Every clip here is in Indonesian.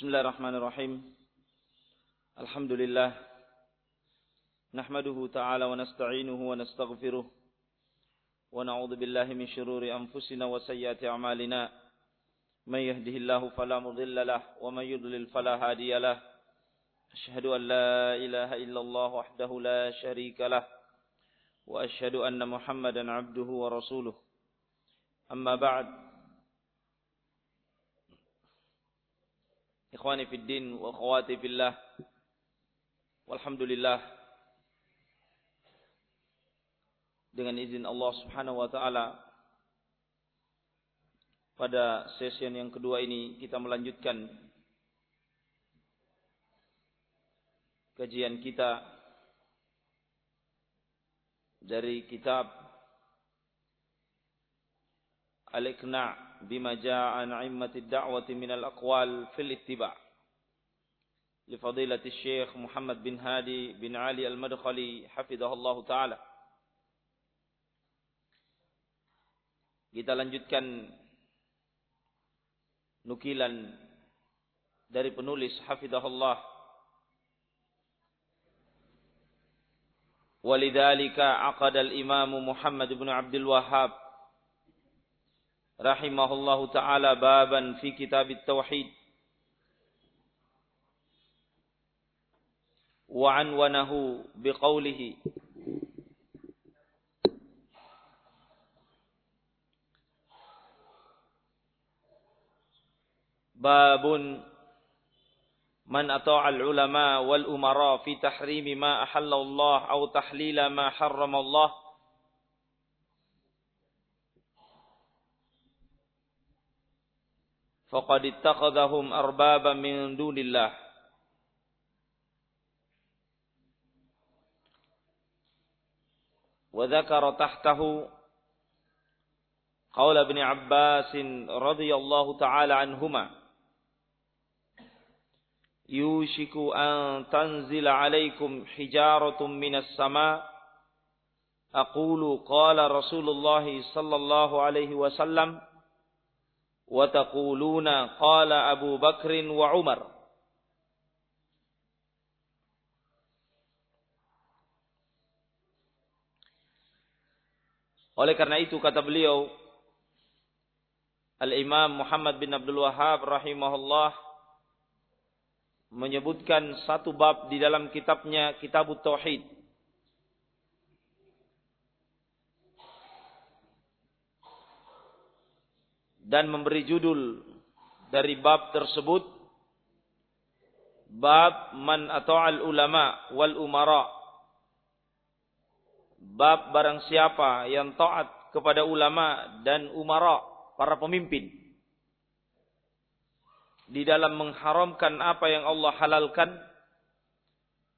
Bismillahirrahmanirrahim. Alhamdulillah. Nahmaduhu ta'ala wa nasta'inuhu wa nastaghfiruh. Wa na'udhu billahi min syururi anfusina wa sayyati a'malina. Man yahdihillahu fala mudilla lah wa man yudlil fala hadiya lah. Ashhadu an la ilaha illallah wahdahu la syarika lah. Wa ashhadu anna Muhammadan 'abduhu wa rasuluh. Amma ba'du. Ikhwani fid din wa akhwati fillah. Walhamdulillah. Dengan izin Allah Subhanahu wa taala pada session yang kedua ini kita melanjutkan kajian kita dari kitab Al-Iqna' بما جاء عن عمة الدعوة من الأقوال في الاتباع. لفضيلة الشيخ محمد بن هادي بن علي المدخلي حفظه الله تعالى. kita lanjutkan nukilan dari penulis hafizahullah. ولذلك عقد الإمام محمد بن عبد الوهاب رحمه الله تعالى بابا في كتاب التوحيد وعنونه بقوله باب من أطاع العلماء والأمراء في تحريم ما أحل الله أو تحليل ما حرم الله فقد اتخذهم أربابا من دون الله وذكر تحته قول ابن عباس رضي الله تعالى عنهما يوشك أن تنزل عليكم حجارة من السماء أقول قال رسول الله صلى الله wa taquluna qala Abu Bakrin wa Umar Oleh karena itu kata beliau Al-Imam Muhammad bin Abdul Wahab rahimahullah menyebutkan satu bab di dalam kitabnya Kitabut Tauhid. Dan memberi judul dari bab tersebut bab man ata'al ulama wal umara. Bab barang siapa yang taat kepada ulama dan umara para pemimpin. Di dalam mengharamkan apa yang Allah halalkan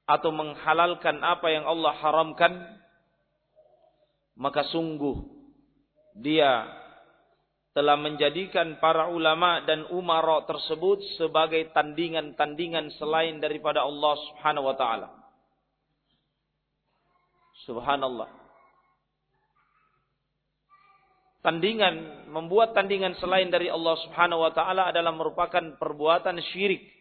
atau menghalalkan apa yang Allah haramkan maka sungguh dia telah menjadikan para ulama dan umara tersebut sebagai tandingan-tandingan selain daripada Allah Subhanahu wa taala. Subhanallah. Tandingan membuat tandingan selain dari Allah Subhanahu wa taala adalah merupakan perbuatan syirik.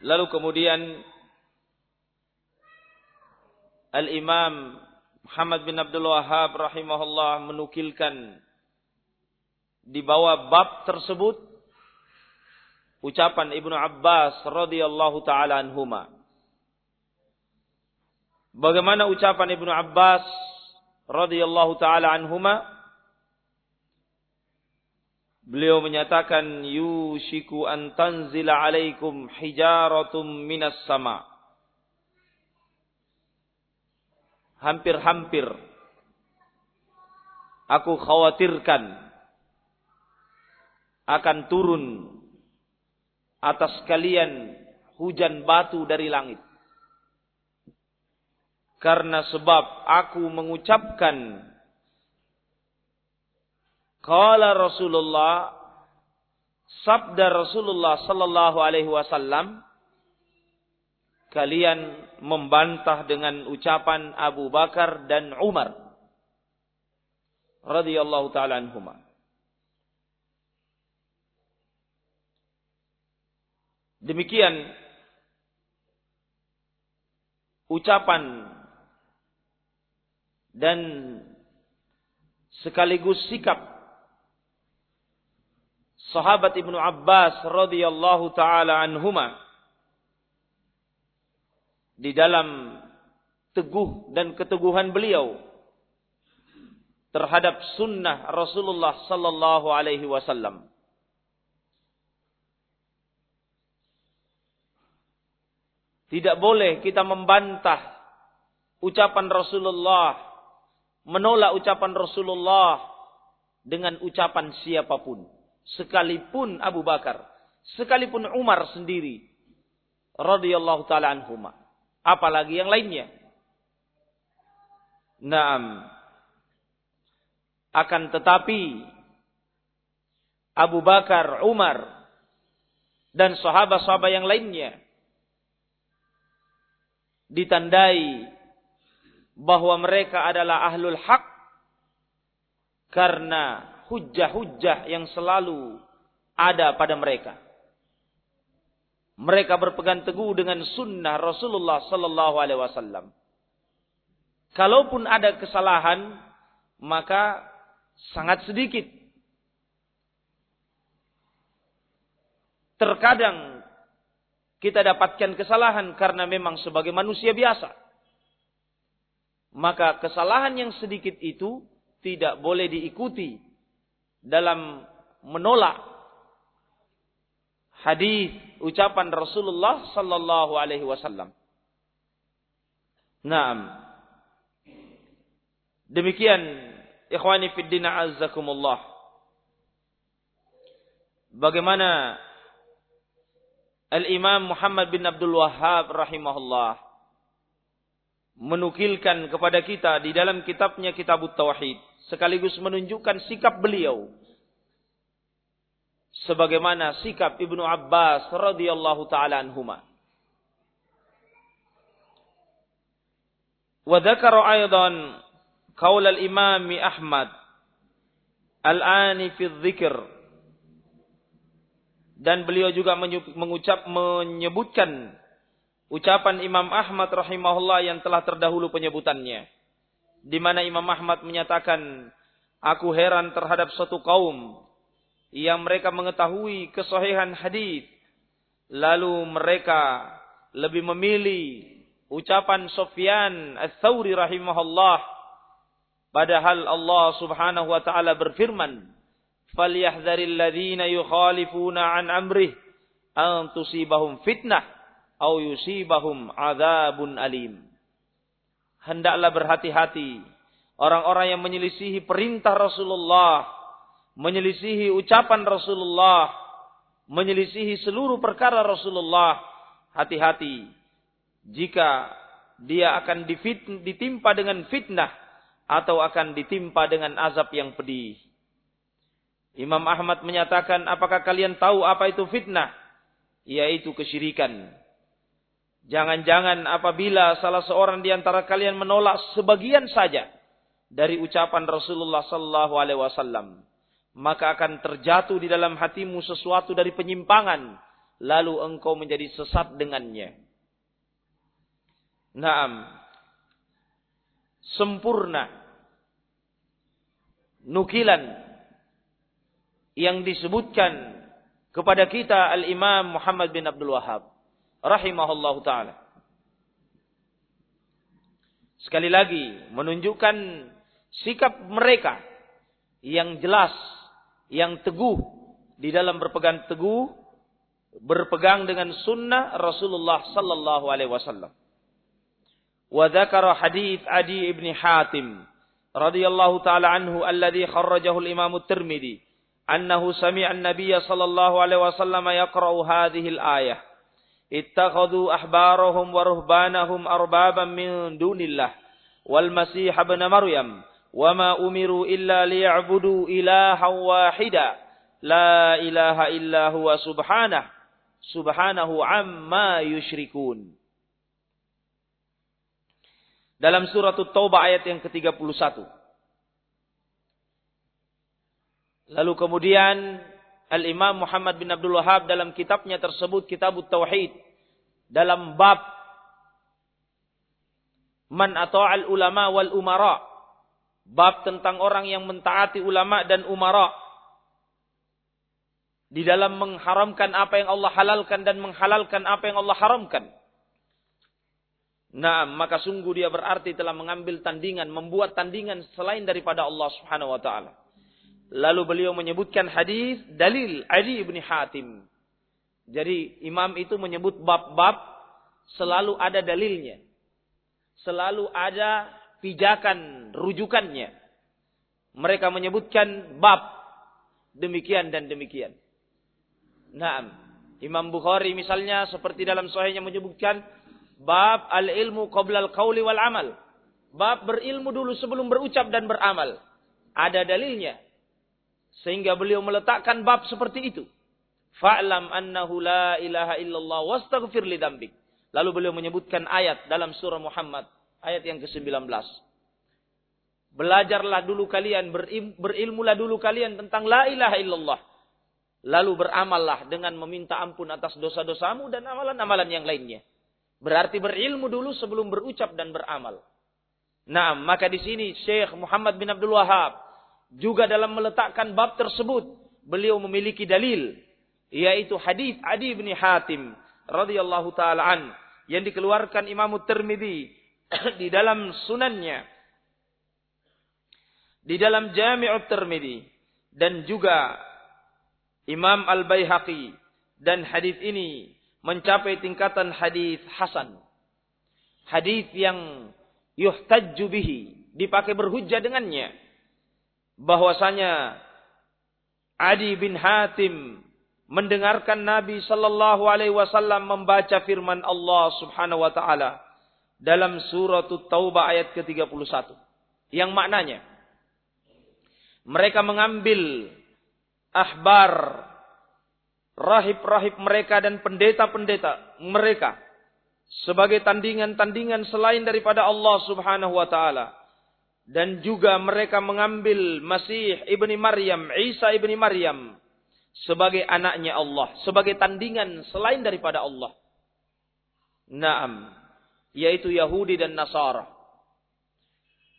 Lalu kemudian Al-Imam Muhammad bin Abdul Wahab rahimahullah menukilkan di bawah bab tersebut ucapan Ibnu Abbas radhiyallahu taala anhuma. Bagaimana ucapan Ibnu Abbas radhiyallahu taala anhuma? Beliau menyatakan yushiku an tanzila alaikum hijaratum minas sama' hampir-hampir aku khawatirkan akan turun atas kalian hujan batu dari langit. Karena sebab aku mengucapkan Qala Rasulullah sabda Rasulullah sallallahu alaihi wasallam kalian membantah dengan ucapan Abu Bakar dan Umar radhiyallahu taala anhuma. Demikian ucapan dan sekaligus sikap sahabat Ibnu Abbas radhiyallahu taala anhuma di dalam teguh dan keteguhan beliau terhadap sunnah Rasulullah sallallahu alaihi wasallam. Tidak boleh kita membantah ucapan Rasulullah, menolak ucapan Rasulullah dengan ucapan siapa pun. Sekalipun Abu Bakar, sekalipun Umar sendiri radhiyallahu taala anhuma. Apalagi yang lainnya. Naam. Akan tetapi Abu Bakar, Umar dan sahabat-sahabat yang lainnya ditandai bahwa mereka adalah ahlul haq karena hujah-hujah yang selalu ada pada mereka. Mereka berpegang teguh dengan sunnah Rasulullah sallallahu alaihi wasallam. Kalaupun ada kesalahan, maka sangat sedikit. Terkadang kita dapatkan kesalahan karena memang sebagai manusia biasa. Maka kesalahan yang sedikit itu tidak boleh diikuti dalam menolak hadis ucapan Rasulullah sallallahu alaihi wasallam. Naam. Demikian ikhwani fid din azzakumullah. Bagaimana Al-Imam Muhammad bin Abdul Wahhab rahimahullah menukilkan kepada kita di dalam kitabnya Kitabut Tauhid sekaligus menunjukkan sikap beliau sebagaimana sikap Ibnu Abbas radhiyallahu taala anhuma. Wa dzakara aidan qaul al-Imam Ahmad al-ani fi dzikr dan beliau juga mengucap menyebutkan ucapan Imam Ahmad rahimahullah yang telah terdahulu penyebutannya di mana Imam Ahmad menyatakan aku heran terhadap suatu kaum yang mereka mengetahui kesahihan hadis lalu mereka lebih memilih ucapan Sufyan Ats-Tsauri rahimahullah padahal Allah Subhanahu wa taala berfirman falyahdharil ladzina yukhalifuna an amrih an fitnah au yusibahum adzabun alim. Hendaklah berhati-hati orang-orang yang menyelisihi perintah Rasulullah, menyelisihi ucapan Rasulullah, menyelisihi seluruh perkara Rasulullah. Hati-hati jika dia akan ditimpa dengan fitnah atau akan ditimpa dengan azab yang pedih. Imam Ahmad menyatakan, apakah kalian tahu apa itu fitnah? Yaitu kesyirikan. Jangan-jangan apabila salah seorang di antara kalian menolak sebagian saja dari ucapan Rasulullah sallallahu alaihi wasallam, maka akan terjatuh di dalam hatimu sesuatu dari penyimpangan, lalu engkau menjadi sesat dengannya. Naam. Sempurna nukilan yang disebutkan kepada kita Al-Imam Muhammad bin Abdul Wahab rahimahullahu taala. Sekali lagi menunjukkan sikap mereka yang jelas, yang teguh di dalam berpegang teguh berpegang dengan sunnah Rasulullah sallallahu alaihi wasallam. Wa dzakara hadis Adi ibn Hatim radhiyallahu taala anhu alladhi kharrajahu al-Imam At-Tirmidzi annahu sami'a an-nabiy sallallahu alaihi wasallam yaqra'u hadhihi al-ayah. Ittakhadhu ahbarahum wa ruhbanahum arbaban min dunillah wal Masih ibn Maryam وما أمروا إلا ليعبدوا إلها واحدا لا إله إلا هو سبحانه سبحانه عما يشركون Dalam surat At-Taubah ayat yang ke-31. Lalu kemudian Al-Imam Muhammad bin Abdul Wahab dalam kitabnya tersebut Kitab Tauhid dalam bab Man ata'al ulama wal umara bab tentang orang yang mentaati ulama dan umara di dalam mengharamkan apa yang Allah halalkan dan menghalalkan apa yang Allah haramkan. Nah, maka sungguh dia berarti telah mengambil tandingan, membuat tandingan selain daripada Allah Subhanahu wa taala. Lalu beliau menyebutkan hadis dalil Ali bin Hatim. Jadi imam itu menyebut bab-bab selalu ada dalilnya. Selalu ada pijakan rujukannya. Mereka menyebutkan bab demikian dan demikian. Nah, Imam Bukhari misalnya seperti dalam sahihnya menyebutkan bab al-ilmu qabla al-qauli wal amal. Bab berilmu dulu sebelum berucap dan beramal. Ada dalilnya. Sehingga beliau meletakkan bab seperti itu. Fa'lam annahu la ilaha illallah wastaghfir li dambik. Lalu beliau menyebutkan ayat dalam surah Muhammad. Ayat yang ke-19. Belajarlah dulu kalian, berilmulah dulu kalian tentang la ilaha illallah. Lalu beramallah dengan meminta ampun atas dosa-dosamu dan amalan-amalan yang lainnya. Berarti berilmu dulu sebelum berucap dan beramal. Nah, maka di sini Syekh Muhammad bin Abdul Wahab juga dalam meletakkan bab tersebut beliau memiliki dalil yaitu hadis Adi bin Hatim radhiyallahu taala an yang dikeluarkan Imam Tirmidzi di dalam sunannya di dalam Jami'ut Tirmidzi dan juga Imam Al-Baihaqi dan hadis ini mencapai tingkatan hadis hasan. Hadis yang yuhtajju bihi, dipakai berhujjah dengannya bahwasanya Adi bin Hatim mendengarkan Nabi sallallahu alaihi wasallam membaca firman Allah Subhanahu wa taala dalam surat Taubah ayat ke-31. Yang maknanya mereka mengambil ahbar rahib-rahib mereka dan pendeta-pendeta mereka sebagai tandingan-tandingan selain daripada Allah Subhanahu wa taala. Dan juga mereka mengambil Masih ibni Maryam, Isa ibni Maryam sebagai anaknya Allah, sebagai tandingan selain daripada Allah. Naam, yaitu Yahudi dan Nasara.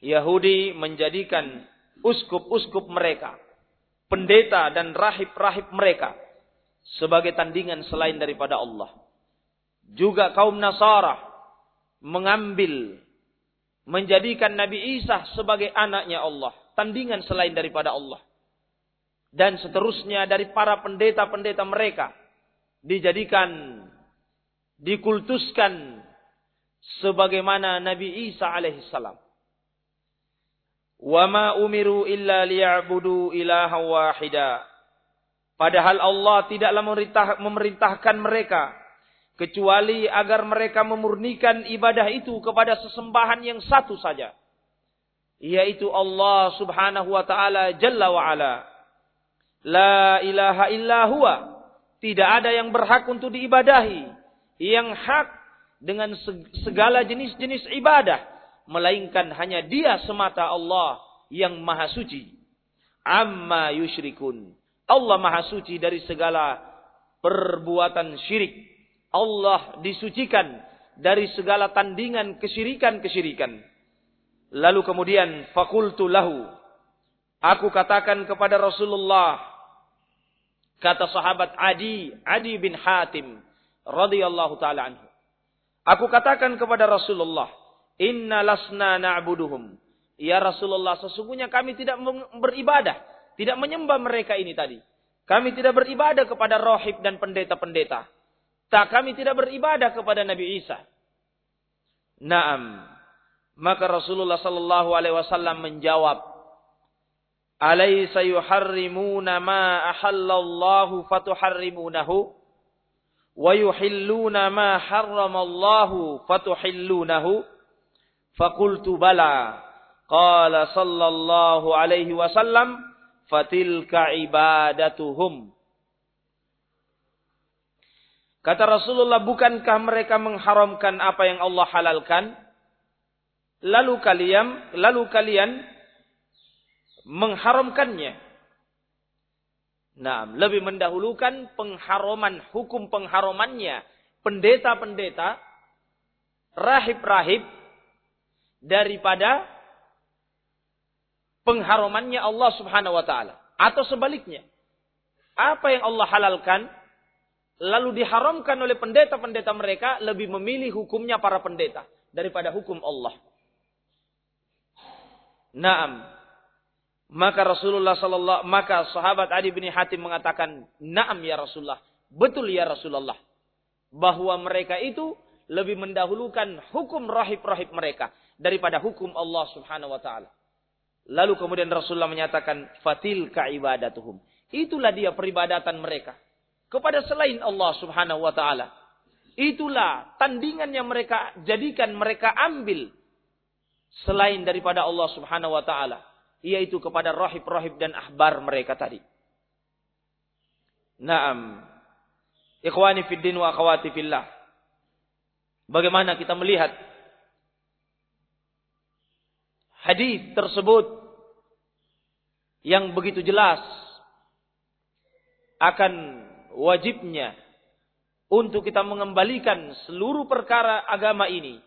Yahudi menjadikan uskup-uskup mereka, pendeta dan rahib-rahib mereka sebagai tandingan selain daripada Allah. Juga kaum Nasara mengambil menjadikan Nabi Isa sebagai anaknya Allah, tandingan selain daripada Allah. Dan seterusnya dari para pendeta-pendeta mereka dijadikan dikultuskan sebagaimana Nabi Isa alaihissalam. Wa ma umiru illa liya'budu ilaha wahida. Padahal Allah tidaklah memerintah, memerintahkan mereka kecuali agar mereka memurnikan ibadah itu kepada sesembahan yang satu saja yaitu Allah Subhanahu wa taala jalla wa ala la ilaha illa huwa tidak ada yang berhak untuk diibadahi yang hak dengan segala jenis-jenis ibadah melainkan hanya dia semata Allah yang maha suci amma yusyrikun Allah maha suci dari segala perbuatan syirik Allah disucikan dari segala tandingan kesyirikan-kesyirikan. Lalu kemudian fakultu lahu. Aku katakan kepada Rasulullah kata sahabat Adi, Adi bin Hatim radhiyallahu taala anhu. Aku katakan kepada Rasulullah, "Inna lasna na'buduhum." Ya Rasulullah, sesungguhnya kami tidak beribadah, tidak menyembah mereka ini tadi. Kami tidak beribadah kepada rohib dan pendeta-pendeta. Tak kami tidak beribadah kepada Nabi Isa. Naam. Maka Rasulullah sallallahu alaihi wasallam menjawab, "Alaysa yuharrimuna ma ahallallahu fatuharrimunahu wa yuhilluna ma harramallahu fatuhillunahu?" Fakultu bala. Qala sallallahu alaihi wasallam, "Fatilka ibadatuhum." Kata Rasulullah, bukankah mereka mengharamkan apa yang Allah halalkan? Lalu kalian, lalu kalian mengharamkannya. Nah, lebih mendahulukan pengharuman hukum pengharumannya pendeta-pendeta, rahib-rahib daripada pengharumannya Allah Subhanahu wa taala atau sebaliknya. Apa yang Allah halalkan lalu diharamkan oleh pendeta-pendeta mereka lebih memilih hukumnya para pendeta daripada hukum Allah. Naam. Maka Rasulullah sallallahu maka sahabat Adi bin Hatim mengatakan, "Na'am ya Rasulullah." Betul ya Rasulullah. Bahwa mereka itu lebih mendahulukan hukum rahib-rahib mereka daripada hukum Allah Subhanahu wa taala. Lalu kemudian Rasulullah menyatakan, "Fatil ka ibadatuhum." Itulah dia peribadatan mereka kepada selain Allah Subhanahu wa taala. Itulah tandingan yang mereka jadikan mereka ambil selain daripada Allah Subhanahu wa taala yaitu kepada rahib-rahib dan ahbar mereka tadi. Naam. Ikhwani fid din wa akhwati fillah. Bagaimana kita melihat hadis tersebut yang begitu jelas akan wajibnya untuk kita mengembalikan seluruh perkara agama ini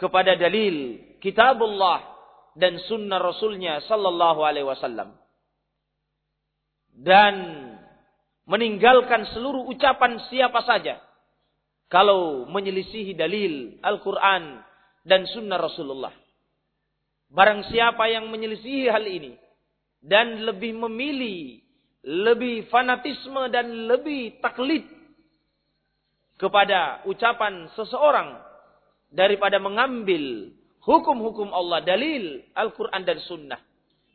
kepada dalil kitabullah dan sunnah Rasulnya Sallallahu Alaihi Wasallam dan meninggalkan seluruh ucapan siapa saja kalau menyelisihi dalil Al-Quran dan sunnah Rasulullah. Barang siapa yang menyelisihi hal ini dan lebih memilih, lebih fanatisme dan lebih taklid kepada ucapan seseorang daripada mengambil hukum-hukum Allah, dalil Al-Quran dan Sunnah.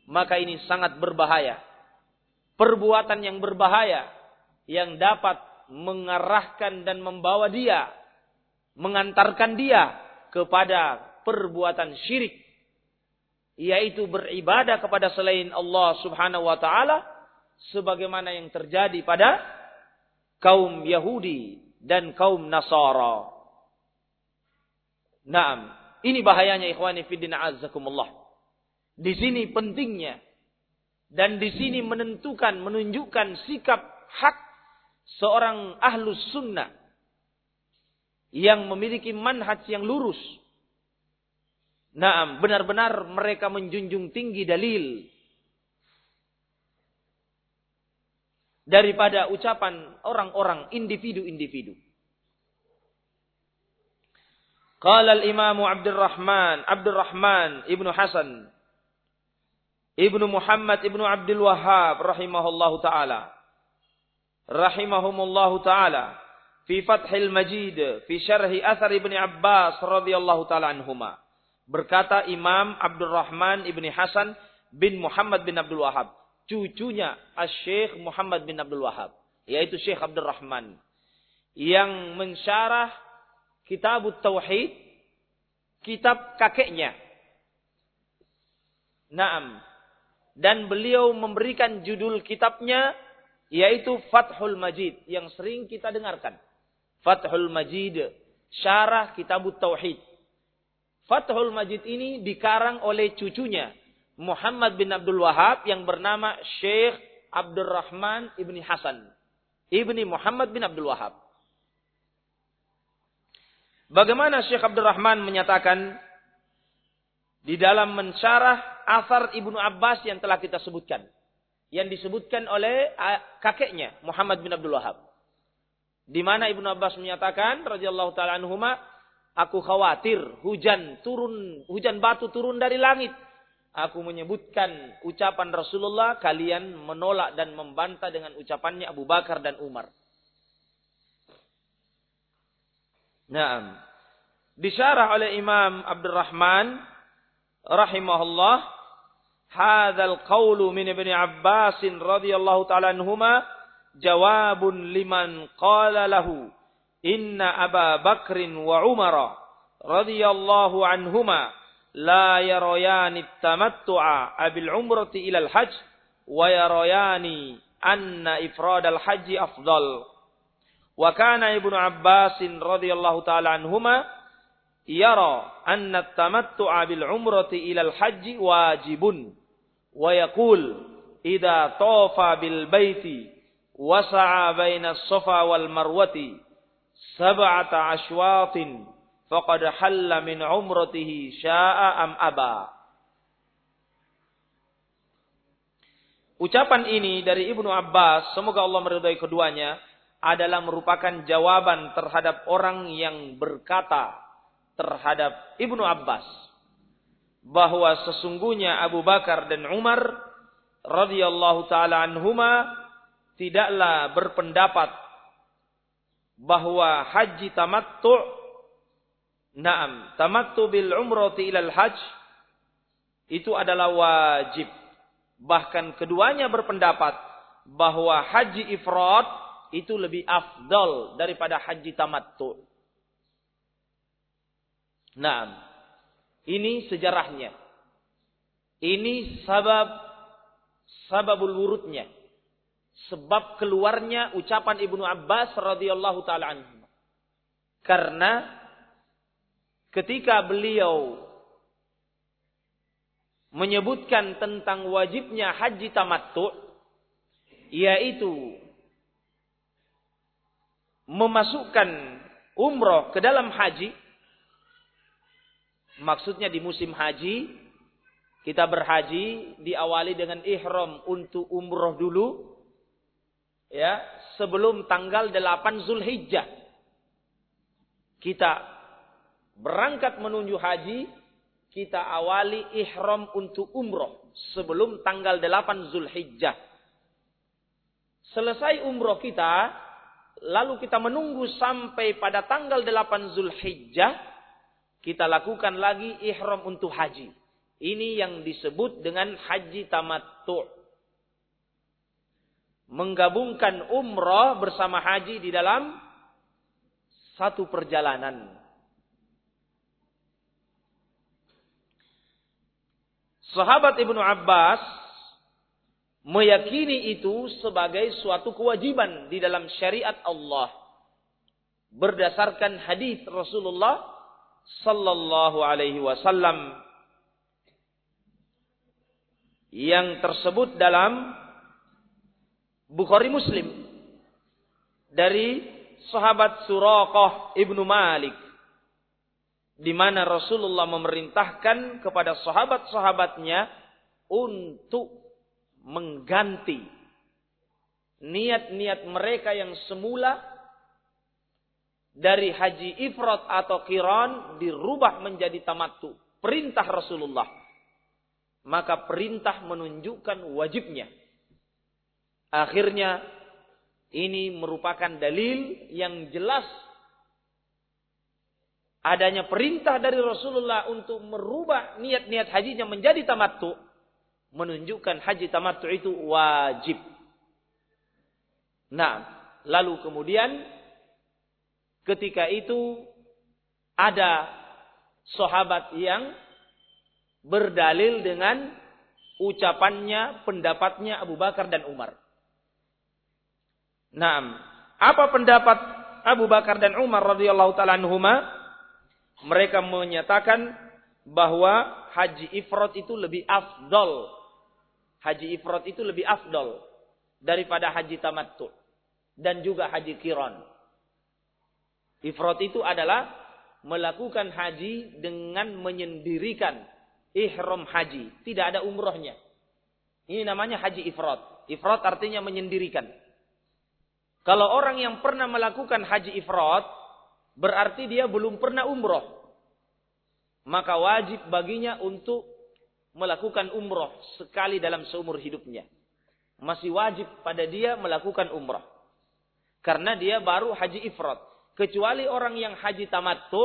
Maka ini sangat berbahaya. Perbuatan yang berbahaya yang dapat mengarahkan dan membawa dia, mengantarkan dia kepada perbuatan syirik. Yaitu beribadah kepada selain Allah subhanahu wa ta'ala. Sebagaimana yang terjadi pada kaum Yahudi dan kaum Nasara. Naam, ini bahayanya ikhwani fiddin azzakumullah. Di sini pentingnya dan di sini menentukan, menunjukkan sikap hak seorang ahlus sunnah yang memiliki manhaj yang lurus. Nah, benar-benar mereka menjunjung tinggi dalil daripada ucapan orang-orang individu-individu. Qala al-Imam Abdul Rahman, Abdul Rahman Ibnu Hasan Ibnu Muhammad Ibnu Abdul Wahhab rahimahullahu taala rahimahumullahu taala fi Fathil Majid fi syarhi athar Ibnu Abbas radhiyallahu taala anhuma. Berkata Imam Abdul Rahman Ibnu Hasan bin Muhammad bin Abdul Wahhab cucunya Asy-Syaikh Muhammad bin Abdul Wahhab yaitu Syekh Abdul Rahman yang mensyarah Kitab Tauhid, kitab kakeknya. Naam. Dan beliau memberikan judul kitabnya yaitu Fathul Majid yang sering kita dengarkan. Fathul Majid, syarah Kitab Tauhid. Fathul Majid ini dikarang oleh cucunya Muhammad bin Abdul Wahab yang bernama Syekh Abdurrahman ibni Hasan. Ibni Muhammad bin Abdul Wahab. Bagaimana Syekh Abdurrahman menyatakan di dalam mensyarah asar Ibnu Abbas yang telah kita sebutkan. Yang disebutkan oleh kakeknya Muhammad bin Abdul Wahab. Di mana Ibnu Abbas menyatakan radhiyallahu taala anhuma, aku khawatir hujan turun hujan batu turun dari langit. Aku menyebutkan ucapan Rasulullah, kalian menolak dan membantah dengan ucapannya Abu Bakar dan Umar. Naam. Disyarah oleh Imam Abdurrahman rahimahullah hadzal qawlu min Ibnu Abbas radhiyallahu taala anhuma jawabun liman qala lahu inna Aba Bakrin wa Umar radhiyallahu anhuma la yarayani tamattu'a abil umrati ila al-hajj wa yarayani anna ifrad al-hajj afdal wa kana Ibnu Abbas radhiyallahu taala anhuma yara anna tamattu'a bil umrati ila al hajj wajibun wa yaqul idza tawafa bil baiti wasa'a baina as-safa wal marwati sab'ata ashwatin faqad halla min umratihi am aba. Ucapan ini dari Ibnu Abbas, semoga Allah meridai keduanya, adalah merupakan jawaban terhadap orang yang berkata terhadap Ibnu Abbas bahwa sesungguhnya Abu Bakar dan Umar radhiyallahu taala anhuma tidaklah berpendapat bahwa haji tamattu Naam, tamattu bil umrati ilal hajj itu adalah wajib. Bahkan keduanya berpendapat bahwa haji ifrad itu lebih afdal daripada haji tamattu. Naam. Ini sejarahnya. Ini sabab sababul wurudnya. Sebab keluarnya ucapan Ibnu Abbas radhiyallahu taala anhu. Karena ketika beliau menyebutkan tentang wajibnya haji tamattu yaitu memasukkan umroh ke dalam haji maksudnya di musim haji kita berhaji diawali dengan ihram untuk umroh dulu ya sebelum tanggal 8 Zulhijjah kita berangkat menuju haji, kita awali ihram untuk umroh sebelum tanggal 8 Zulhijjah. Selesai umroh kita, lalu kita menunggu sampai pada tanggal 8 Zulhijjah, kita lakukan lagi ihram untuk haji. Ini yang disebut dengan haji tamattu. Menggabungkan umroh bersama haji di dalam satu perjalanan. Sahabat Ibnu Abbas meyakini itu sebagai suatu kewajiban di dalam syariat Allah. Berdasarkan hadis Rasulullah sallallahu alaihi wasallam yang tersebut dalam Bukhari Muslim dari sahabat Suraqah Ibnu Malik di mana Rasulullah memerintahkan kepada sahabat-sahabatnya untuk mengganti niat-niat mereka yang semula dari haji ifrat atau kiran dirubah menjadi tamattu. Perintah Rasulullah. Maka perintah menunjukkan wajibnya. Akhirnya ini merupakan dalil yang jelas adanya perintah dari Rasulullah untuk merubah niat-niat hajinya menjadi tamattu menunjukkan haji tamattu itu wajib. Nah, lalu kemudian ketika itu ada sahabat yang berdalil dengan ucapannya, pendapatnya Abu Bakar dan Umar. Nah, apa pendapat Abu Bakar dan Umar radhiyallahu taala anhuma? mereka menyatakan bahwa haji ifrat itu lebih afdol. Haji ifrat itu lebih afdol daripada haji tamattu dan juga haji kiron. Ifrat itu adalah melakukan haji dengan menyendirikan ihram haji, tidak ada umrohnya. Ini namanya haji ifrat. Ifrat artinya menyendirikan. Kalau orang yang pernah melakukan haji ifrat, berarti dia belum pernah umroh. Maka wajib baginya untuk melakukan umroh sekali dalam seumur hidupnya. Masih wajib pada dia melakukan umroh. Karena dia baru haji ifrat. Kecuali orang yang haji tamattu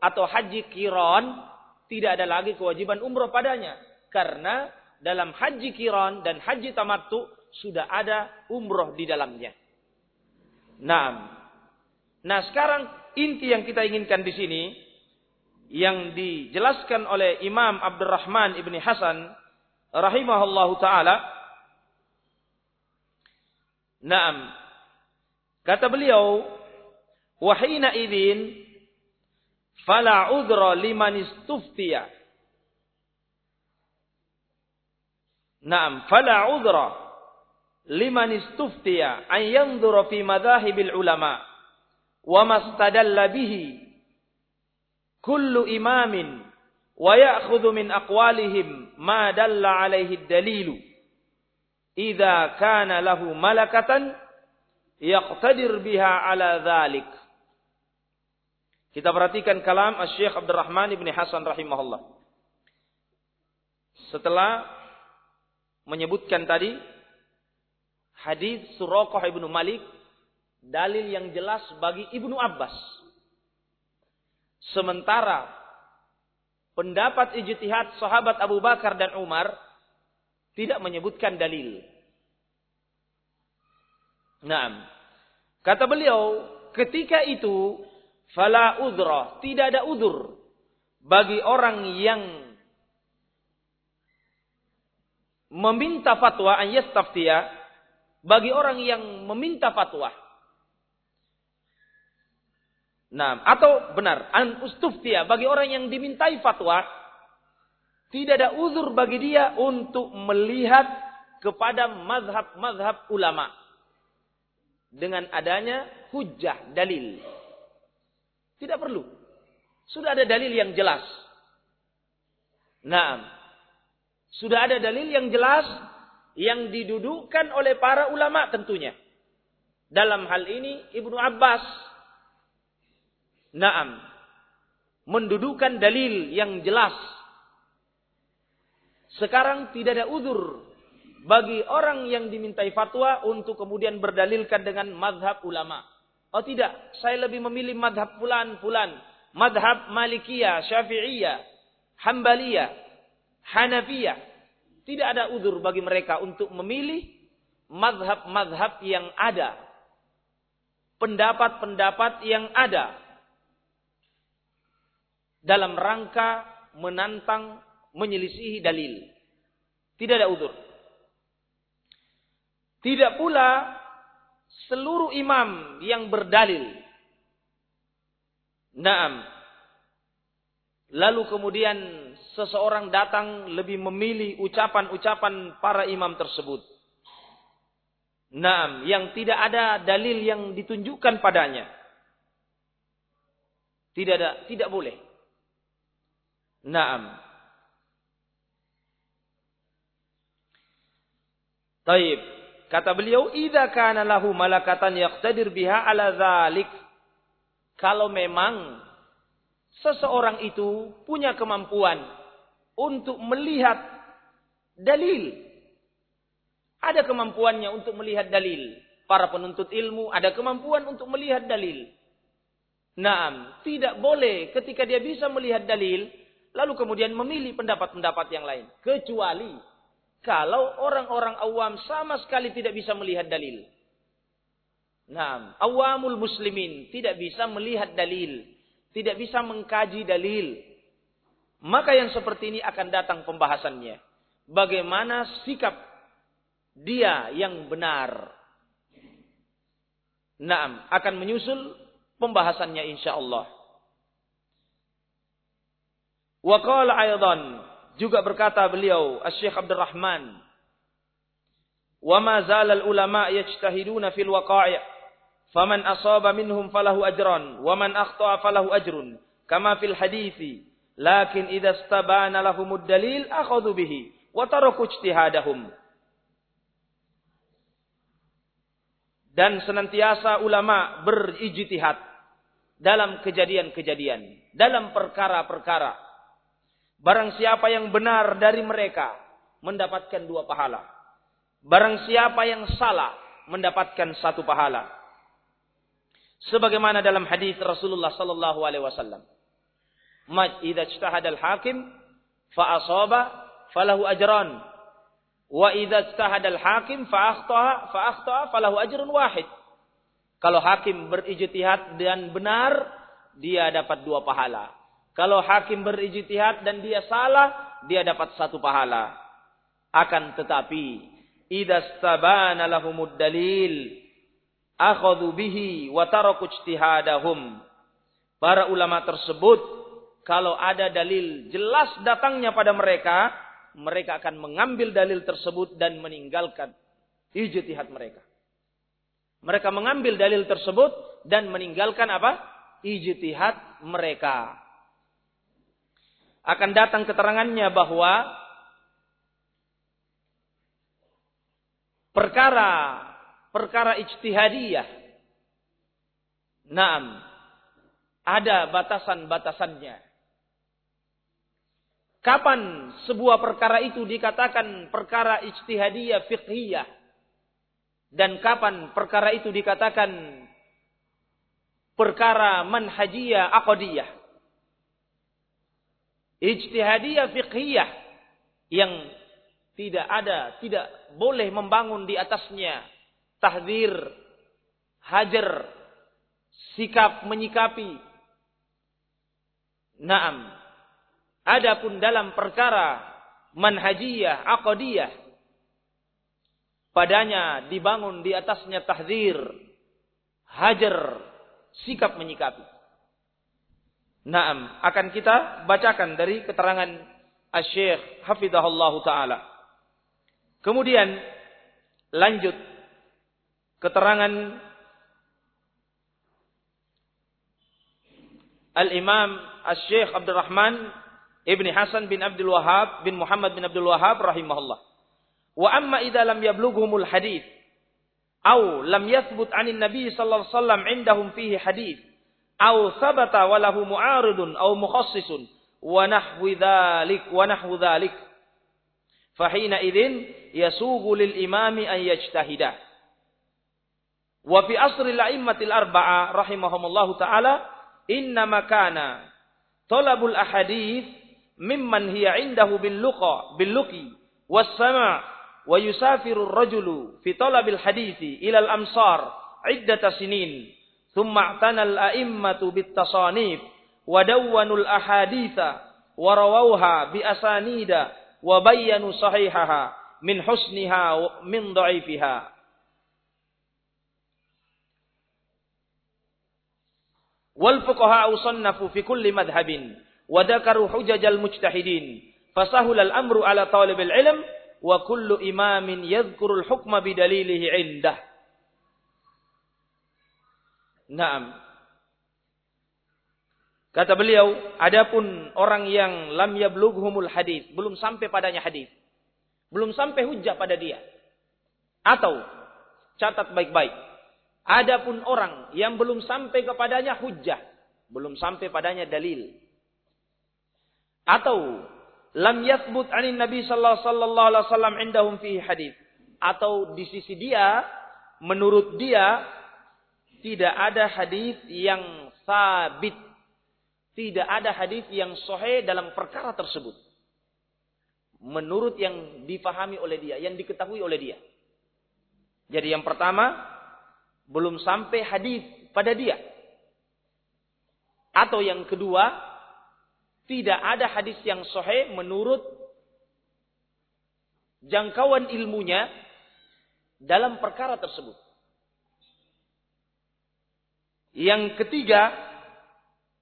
atau haji kiron, tidak ada lagi kewajiban umroh padanya. Karena dalam haji kiron dan haji tamattu sudah ada umroh di dalamnya. Nah, nah sekarang inti yang kita inginkan di sini yang dijelaskan oleh Imam Abdurrahman ibni Hasan rahimahullahu taala. Naam. Kata beliau, wahina idin fala udra liman istuftiya. Naam, fala udra liman istuftiya an yanzura fi madhahibil ulama wa mastadalla bihi kullu imamin wa ya'khudhu min aqwalihim ma dalla alaihi dalilu. Idza kana lahu malakatan yaqtadir biha ala dhalik. Kita perhatikan kalam Syekh Abdurrahman ibn Hasan rahimahullah. Setelah menyebutkan tadi hadis Suraqah ibnu Malik dalil yang jelas bagi Ibnu Abbas sementara pendapat ijtihad sahabat Abu Bakar dan Umar tidak menyebutkan dalil. Naam. Kata beliau, ketika itu fala udra, tidak ada udur bagi orang yang meminta fatwa an yastaftiya bagi orang yang meminta fatwa. Nah, atau benar, an ustuftiya bagi orang yang dimintai fatwa tidak ada uzur bagi dia untuk melihat kepada mazhab-mazhab ulama dengan adanya hujah dalil. Tidak perlu. Sudah ada dalil yang jelas. Nah, sudah ada dalil yang jelas yang didudukkan oleh para ulama tentunya. Dalam hal ini Ibnu Abbas. Naam. Mendudukan dalil yang jelas. Sekarang tidak ada uzur bagi orang yang dimintai fatwa untuk kemudian berdalilkan dengan madhab ulama. Oh tidak, saya lebih memilih madhab fulan-fulan. Madhab Malikiyah, Syafi'iyah, Hambaliyah, Hanafiyah. Tidak ada udur bagi mereka untuk memilih madhab-madhab yang ada. Pendapat-pendapat yang ada. Dalam rangka menantang, menyelisihi dalil. Tidak ada udur. Tidak pula seluruh imam yang berdalil. Naam. Lalu kemudian seseorang datang lebih memilih ucapan-ucapan para imam tersebut. Naam, yang tidak ada dalil yang ditunjukkan padanya. Tidak ada, tidak boleh. Naam. Taib. Kata beliau, "Idza kana lahu malakatan yaqtadir biha ala dzalik." Kalau memang seseorang itu punya kemampuan untuk melihat dalil. Ada kemampuannya untuk melihat dalil. Para penuntut ilmu ada kemampuan untuk melihat dalil. Naam, tidak boleh ketika dia bisa melihat dalil, lalu kemudian memilih pendapat-pendapat yang lain. Kecuali kalau orang-orang awam sama sekali tidak bisa melihat dalil. Naam, awamul muslimin tidak bisa melihat dalil. Tidak bisa mengkaji dalil. Maka yang seperti ini akan datang pembahasannya. Bagaimana sikap dia yang benar. Naam, akan menyusul pembahasannya insyaallah. Wa qala aydan juga berkata beliau Asy-Syaikh Abdurrahman Wa ma zalal ulama yajtahiduna fil waqa'i' faman asaba minhum falahu ajran wa man akhta'a falahu ajrun kama fil hadithi Lakin idza stabana lahumud dalil akhadhu bihi wa taraku ijtihadahum. Dan senantiasa ulama berijtihad dalam kejadian-kejadian, dalam perkara-perkara. Barang siapa yang benar dari mereka mendapatkan dua pahala. Barang siapa yang salah mendapatkan satu pahala. Sebagaimana dalam hadis Rasulullah sallallahu alaihi wasallam maj idza al-hakim fa asaba falahu ajran wa idza al-hakim fa akhtaha fa akhtaha falahu ajrun wahid kalau hakim berijtihad dan benar dia dapat dua pahala kalau hakim berijtihad dan dia salah dia dapat satu pahala akan tetapi idza stabana lahumud dalil akhadhu bihi wa taraku ijtihadahum para ulama tersebut kalau ada dalil jelas datangnya pada mereka, mereka akan mengambil dalil tersebut dan meninggalkan ijtihad mereka. Mereka mengambil dalil tersebut dan meninggalkan apa? Ijtihad mereka. Akan datang keterangannya bahwa perkara perkara ijtihadiyah Naam. Ada batasan-batasannya. Kapan sebuah perkara itu dikatakan perkara ijtihadiyah fiqhiyah dan kapan perkara itu dikatakan perkara manhajiyah aqdiyah. Ijtihadiyah fiqhiyah yang tidak ada, tidak boleh membangun di atasnya tahdir, hajar, sikap menyikapi. Naam. Adapun dalam perkara manhajiyah, aqdiyah, padanya dibangun di atasnya tahzir, hajar, sikap menyikapi. Naam, akan kita bacakan dari keterangan Asy-Syaikh Hafizahullah taala. Kemudian lanjut keterangan Al-Imam Al-Syekh Abdul Rahman Ibn Hasan bin Abdul Wahab bin Muhammad bin Abdul Wahab rahimahullah. Wa amma idza lam yablughumul hadith aw lam yathbut 'anil nabi sallallahu alaihi wasallam 'indahum fihi hadith aw thabata wa lahu mu'aridun aw mukhassisun wa nahwi dhalik wa nahwu dhalik fahina idzin yasugu lil imami an yajtahida wa fi asri al-a'immatil arba'a rahimahumullahu ta'ala inna makana talabul ahadith mimman hiya indahu bil luqa bil luqi was sama' wa yusafiru ar-rajulu fi talabil hadithi ila al amsar iddata sinin thumma i'tana al a'immatu bit tasanif wa dawwanul ahaditha wa rawawha bi asanida wa bayyanu sahihaha min husniha min dha'ifiha Wal fuqaha usannafu fi kulli madhhabin wa dzakaru hujajal mujtahidin. Fasahul al-amru ala talibil ilm wa kullu imamin yadhkurul hukma bidalilihi indah. Naam. Kata beliau, adapun orang yang lam yablughuhumul hadis, belum sampai padanya hadis. Belum sampai hujah pada dia. Atau catat baik-baik Adapun orang yang belum sampai kepadanya hujah, belum sampai padanya dalil. Atau lam yathbut anin Nabi sallallahu alaihi wasallam indahum fihi hadis. Atau di sisi dia menurut dia tidak ada hadis yang sabit. Tidak ada hadis yang sahih dalam perkara tersebut. Menurut yang difahami oleh dia, yang diketahui oleh dia. Jadi yang pertama, belum sampai hadis pada dia. Atau yang kedua, tidak ada hadis yang sahih menurut jangkauan ilmunya dalam perkara tersebut. Yang ketiga,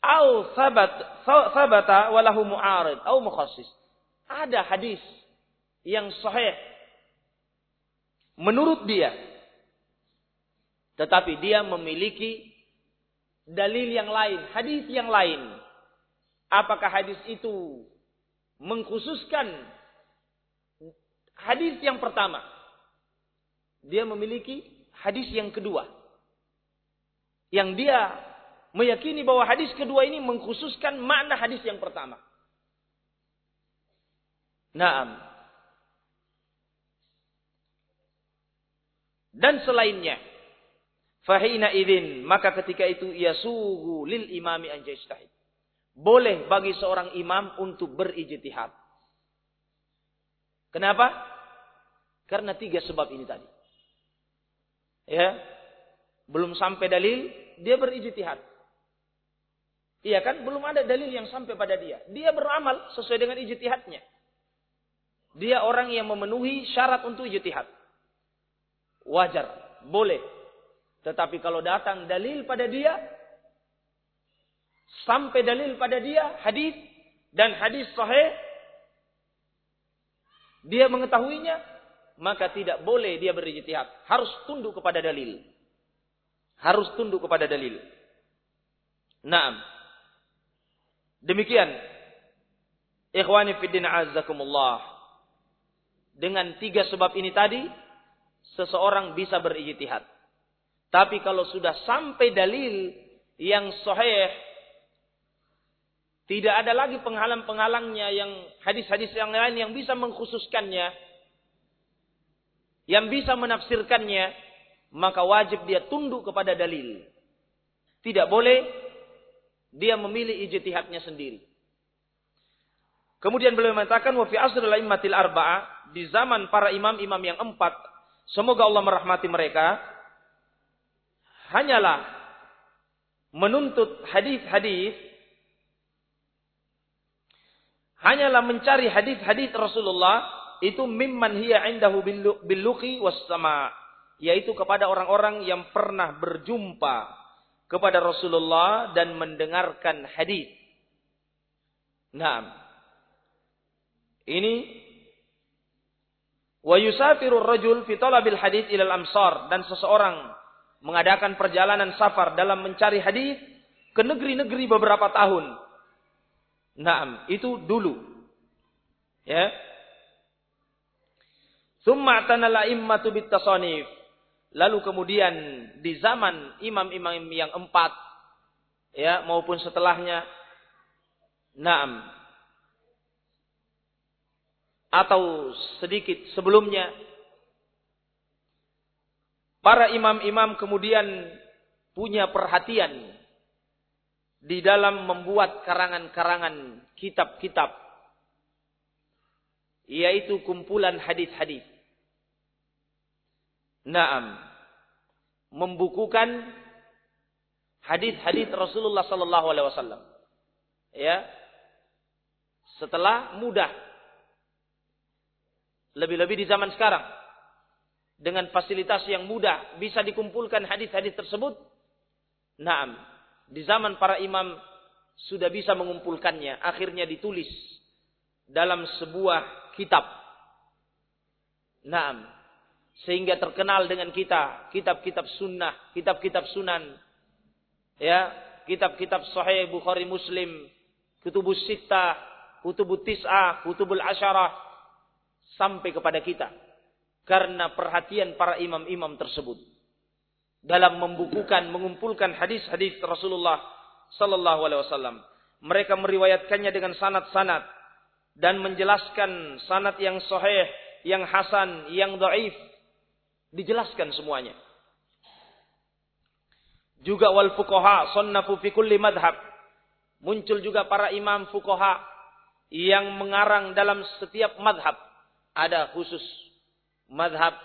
au sabat sabata walahu mu'arid au mukhassis. Ada hadis yang sahih menurut dia tetapi dia memiliki dalil yang lain, hadis yang lain. Apakah hadis itu mengkhususkan hadis yang pertama? Dia memiliki hadis yang kedua. Yang dia meyakini bahwa hadis kedua ini mengkhususkan makna hadis yang pertama. Naam. Dan selainnya. Fahina idin, maka ketika itu ia suhu lil imami anjastahid. Boleh bagi seorang imam untuk berijtihad. Kenapa? Karena tiga sebab ini tadi. Ya, belum sampai dalil, dia berijtihad. Iya kan? Belum ada dalil yang sampai pada dia. Dia beramal sesuai dengan ijtihadnya. Dia orang yang memenuhi syarat untuk ijtihad. Wajar, boleh tetapi kalau datang dalil pada dia, sampai dalil pada dia hadis dan hadis sahih, dia mengetahuinya, maka tidak boleh dia berijtihad. Harus tunduk kepada dalil. Harus tunduk kepada dalil. Naam. Demikian. Ikhwani fiddin azzakumullah. Dengan tiga sebab ini tadi, seseorang bisa berijtihad. Tapi kalau sudah sampai dalil yang sahih, tidak ada lagi penghalang-penghalangnya yang hadis-hadis yang lain yang bisa mengkhususkannya, yang bisa menafsirkannya, maka wajib dia tunduk kepada dalil. Tidak boleh dia memilih ijtihadnya sendiri. Kemudian beliau mengatakan wa fi asril aimmatil arba'ah di zaman para imam-imam yang empat semoga Allah merahmati mereka hanyalah menuntut hadis-hadis hanyalah mencari hadis-hadis Rasulullah itu mimman hiya indahu billuqi was sama yaitu kepada orang-orang yang pernah berjumpa kepada Rasulullah dan mendengarkan hadis. Nah, ini wa yusafiru rajul fi talabil hadis ila al-amsar dan seseorang mengadakan perjalanan safar dalam mencari hadis ke negeri-negeri beberapa tahun. Nah, itu dulu. Ya. Summa tanala immatu bit tasanif Lalu kemudian di zaman imam-imam yang empat ya maupun setelahnya Naam. Atau sedikit sebelumnya para imam-imam kemudian punya perhatian di dalam membuat karangan-karangan kitab-kitab yaitu kumpulan hadis-hadis Naam. Membukukan hadis-hadis Rasulullah sallallahu alaihi wasallam. Ya. Setelah mudah. Lebih-lebih di zaman sekarang. Dengan fasilitas yang mudah bisa dikumpulkan hadis-hadis tersebut. Naam. Di zaman para imam sudah bisa mengumpulkannya, akhirnya ditulis dalam sebuah kitab. Naam, sehingga terkenal dengan kita kitab-kitab sunnah, kitab-kitab sunan, ya, kitab-kitab Sahih Bukhari Muslim, Kutubus Sittah, Kutubut Tis'ah, Kutubul Asyarah sampai kepada kita. Karena perhatian para imam-imam tersebut. Dalam membukukan, mengumpulkan hadis-hadis Rasulullah sallallahu alaihi wasallam. Mereka meriwayatkannya dengan sanad-sanad dan menjelaskan sanad yang sahih, yang hasan, yang dhaif Dijelaskan semuanya. Juga wal fuqaha sunnafu fi kulli madhab. Muncul juga para imam fuqaha yang mengarang dalam setiap madhab. Ada khusus madhab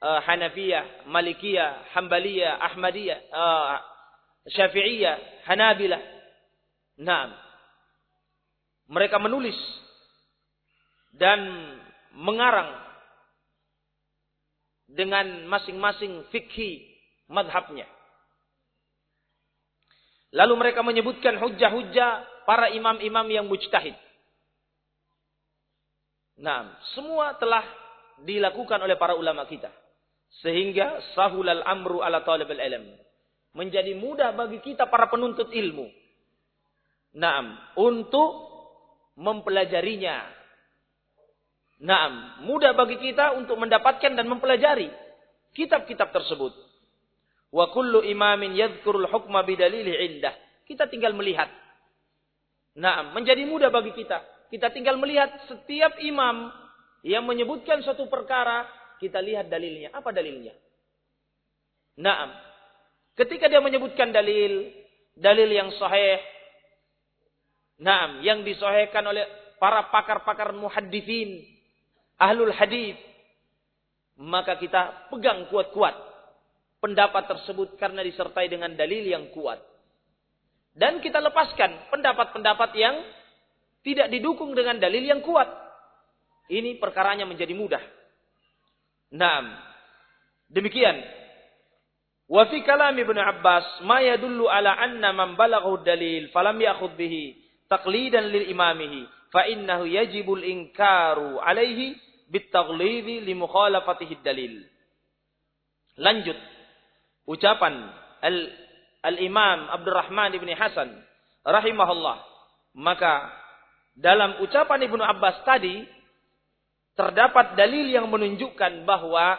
uh, Hanafiyah, Malikiyah, Hambaliyah, Ahmadiyah, uh, Syafi'iyah, Hanabilah. Nah, mereka menulis dan mengarang dengan masing-masing fikhi madhabnya. Lalu mereka menyebutkan hujah-hujah para imam-imam yang mujtahid. Nah, semua telah dilakukan oleh para ulama kita. Sehingga sahulal amru ala talib ilm. Menjadi mudah bagi kita para penuntut ilmu. Nah, untuk mempelajarinya Naam, mudah bagi kita untuk mendapatkan dan mempelajari kitab-kitab tersebut. Wa kullu imamin yadhkurul hukma bidalili indah. Kita tinggal melihat. Naam, menjadi mudah bagi kita. Kita tinggal melihat setiap imam yang menyebutkan suatu perkara, kita lihat dalilnya. Apa dalilnya? Naam. Ketika dia menyebutkan dalil, dalil yang sahih, naam, yang disahihkan oleh para pakar-pakar muhaddithin, ahlul hadis maka kita pegang kuat-kuat pendapat tersebut karena disertai dengan dalil yang kuat. Dan kita lepaskan pendapat-pendapat yang tidak didukung dengan dalil yang kuat. Ini perkaranya menjadi mudah. Naam. Demikian. Wa fi kalam Ibnu Abbas ma yadullu ala anna man balaghu dalil falam ya'khudh bihi taqlidan lil imamihi fa innahu yajibul inkaru alaihi bitaghlidhi li mukhalafatihi dalil. Lanjut ucapan al Al-Imam Abdurrahman ibni Hasan rahimahullah. Maka dalam ucapan Ibnu Abbas tadi terdapat dalil yang menunjukkan bahwa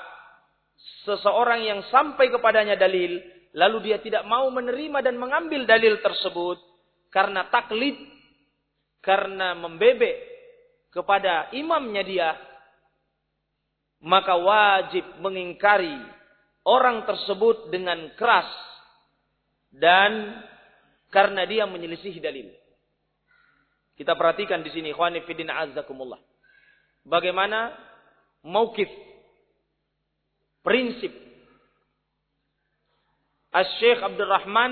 seseorang yang sampai kepadanya dalil lalu dia tidak mau menerima dan mengambil dalil tersebut karena taklid karena membebek kepada imamnya dia maka wajib mengingkari orang tersebut dengan keras dan karena dia menyelisih dalil. Kita perhatikan di sini ikhwani fillah azzakumullah. Bagaimana maukif prinsip Asy-Syaikh Abdul Rahman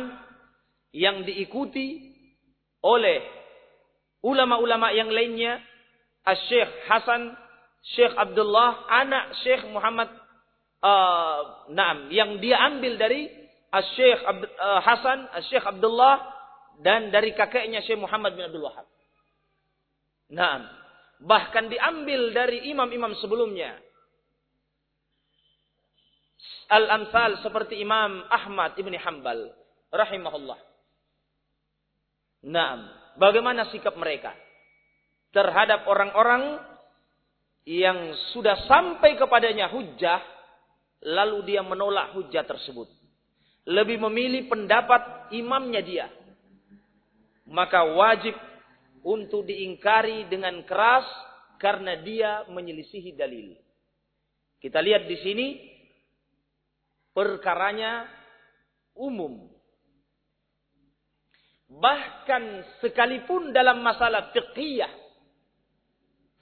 yang diikuti oleh ulama-ulama yang lainnya Asy-Syaikh Hasan Syekh Abdullah anak Syekh Muhammad uh, Naam yang dia ambil dari Syekh uh, Hasan, Syekh Abdullah dan dari kakeknya Syekh Muhammad bin Abdul Wahab. Nah, bahkan diambil dari imam-imam sebelumnya. Al-amsal seperti Imam Ahmad ibn Hanbal rahimahullah. Nah, bagaimana sikap mereka terhadap orang-orang yang sudah sampai kepadanya hujah lalu dia menolak hujah tersebut lebih memilih pendapat imamnya dia. Maka wajib untuk diingkari dengan keras karena dia menyelisihi dalil. Kita lihat di sini perkaranya umum. Bahkan sekalipun dalam masalah fiqhiyah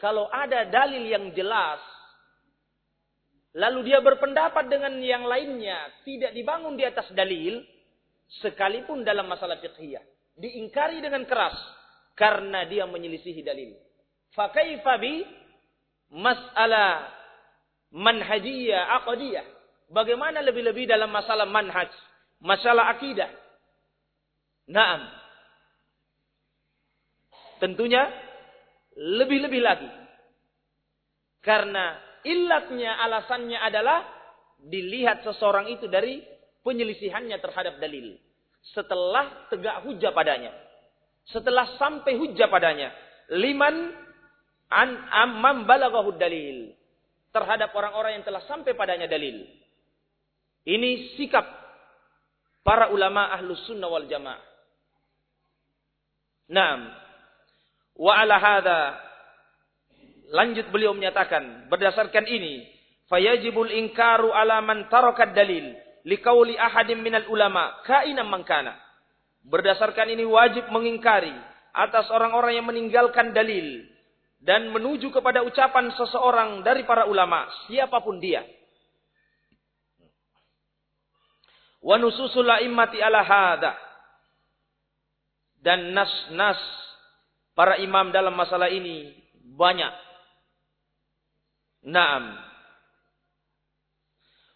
kalau ada dalil yang jelas lalu dia berpendapat dengan yang lainnya tidak dibangun di atas dalil sekalipun dalam masalah fiqhiyah diingkari dengan keras karena dia menyelisihi dalil. Fa kaifa bi mas'ala manhajiyah aqdiyah? Bagaimana lebih-lebih dalam masalah manhaj masalah akidah? Naam. Tentunya lebih-lebih lagi karena Ilatnya, alasannya adalah dilihat seseorang itu dari penyelisihannya terhadap dalil. Setelah tegak hujah padanya. Setelah sampai hujah padanya. Liman an amman balagahu dalil. Terhadap orang-orang yang telah sampai padanya dalil. Ini sikap para ulama ahlus sunnah wal jamaah. Naam. Wa ala hadha Lanjut beliau menyatakan berdasarkan ini fayajibul inkaru ala man tarakat dalil liqauli ahadim minal ulama kainam mangkana. Berdasarkan ini wajib mengingkari atas orang-orang yang meninggalkan dalil dan menuju kepada ucapan seseorang dari para ulama siapa pun dia. Wa nususul a'immati ala hadha. Dan nas-nas para imam dalam masalah ini banyak Naam.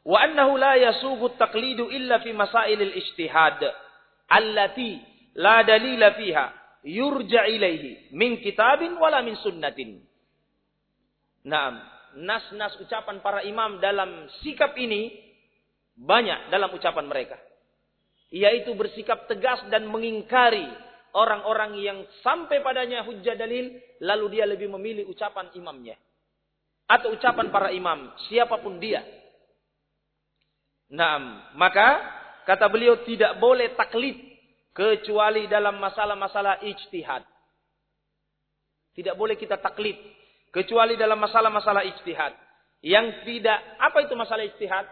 Wa annahu la yasugu taqlidu illa fi masailil ijtihad allati la dalila fiha yurja ilaihi min kitabin wala min sunnatin. Naam. Nas-nas ucapan para imam dalam sikap ini banyak dalam ucapan mereka. Yaitu bersikap tegas dan mengingkari orang-orang yang sampai padanya hujjah dalil lalu dia lebih memilih ucapan imamnya atau ucapan para imam, siapa pun dia. Nah, maka kata beliau tidak boleh taklid kecuali dalam masalah-masalah ijtihad. Tidak boleh kita taklid kecuali dalam masalah-masalah ijtihad. Yang tidak apa itu masalah ijtihad?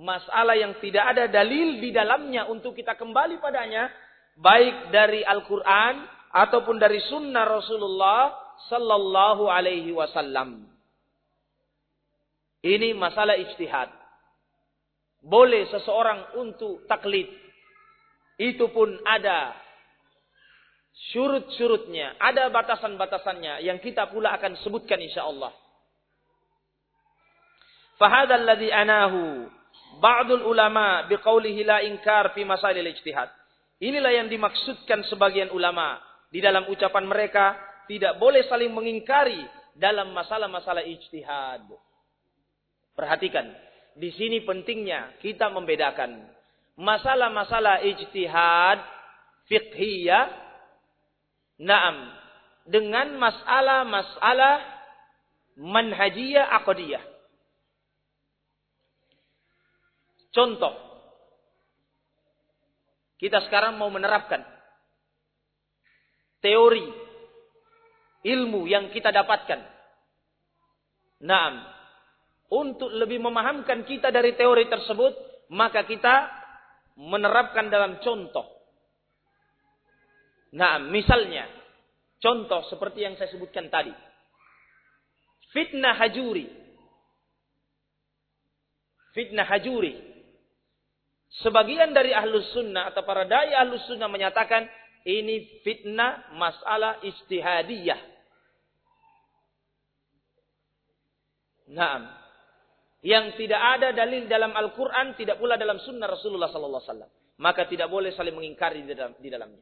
Masalah yang tidak ada dalil di dalamnya untuk kita kembali padanya baik dari Al-Qur'an ataupun dari sunnah Rasulullah sallallahu alaihi wasallam. Ini masalah ijtihad. Boleh seseorang untuk taklid. Itu pun ada syurut-syurutnya. Ada batasan-batasannya yang kita pula akan sebutkan insyaAllah. Fahadha alladhi anahu ba'dul ulama biqaulihi la inkar fi masail ijtihad. Inilah yang dimaksudkan sebagian ulama di dalam ucapan mereka tidak boleh saling mengingkari dalam masalah-masalah ijtihad. Perhatikan, di sini pentingnya kita membedakan masalah-masalah ijtihad fiqhiyah na'am dengan masalah-masalah manhajiyah aqdiyah. Contoh, kita sekarang mau menerapkan teori ilmu yang kita dapatkan. Naam, untuk lebih memahamkan kita dari teori tersebut, maka kita menerapkan dalam contoh. Nah, misalnya, contoh seperti yang saya sebutkan tadi. Fitnah hajuri. Fitnah hajuri. Sebagian dari ahlus sunnah atau para dai ahlus sunnah menyatakan ini fitnah masalah istihadiyah. Naam. Yang tidak ada dalil dalam Al-Quran, tidak pula dalam sunnah Rasulullah Sallallahu Alaihi Wasallam. Maka tidak boleh saling mengingkari di dalamnya.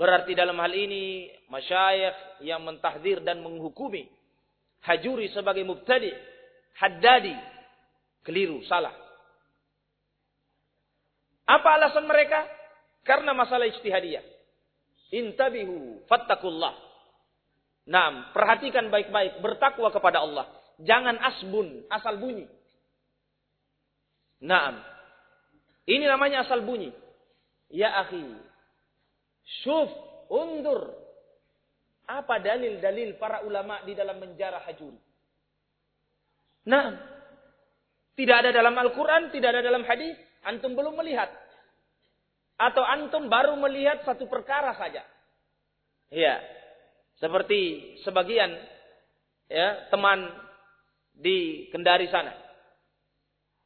Berarti dalam hal ini masyayikh yang mentahdir dan menghukumi hajuri sebagai mubtadi, haddadi, keliru, salah. Apa alasan mereka? Karena masalah ijtihadiyah. Intabihu fattakullah. Nah, perhatikan baik-baik, bertakwa kepada Allah. Jangan asbun, asal bunyi. Naam. Ini namanya asal bunyi. Ya akhi, Syuf, undur. Apa dalil-dalil para ulama di dalam menjarah hajuri? Nah, tidak ada dalam Al-Quran, tidak ada dalam hadis. Antum belum melihat. Atau antum baru melihat satu perkara saja. Ya, seperti sebagian ya teman di Kendari sana.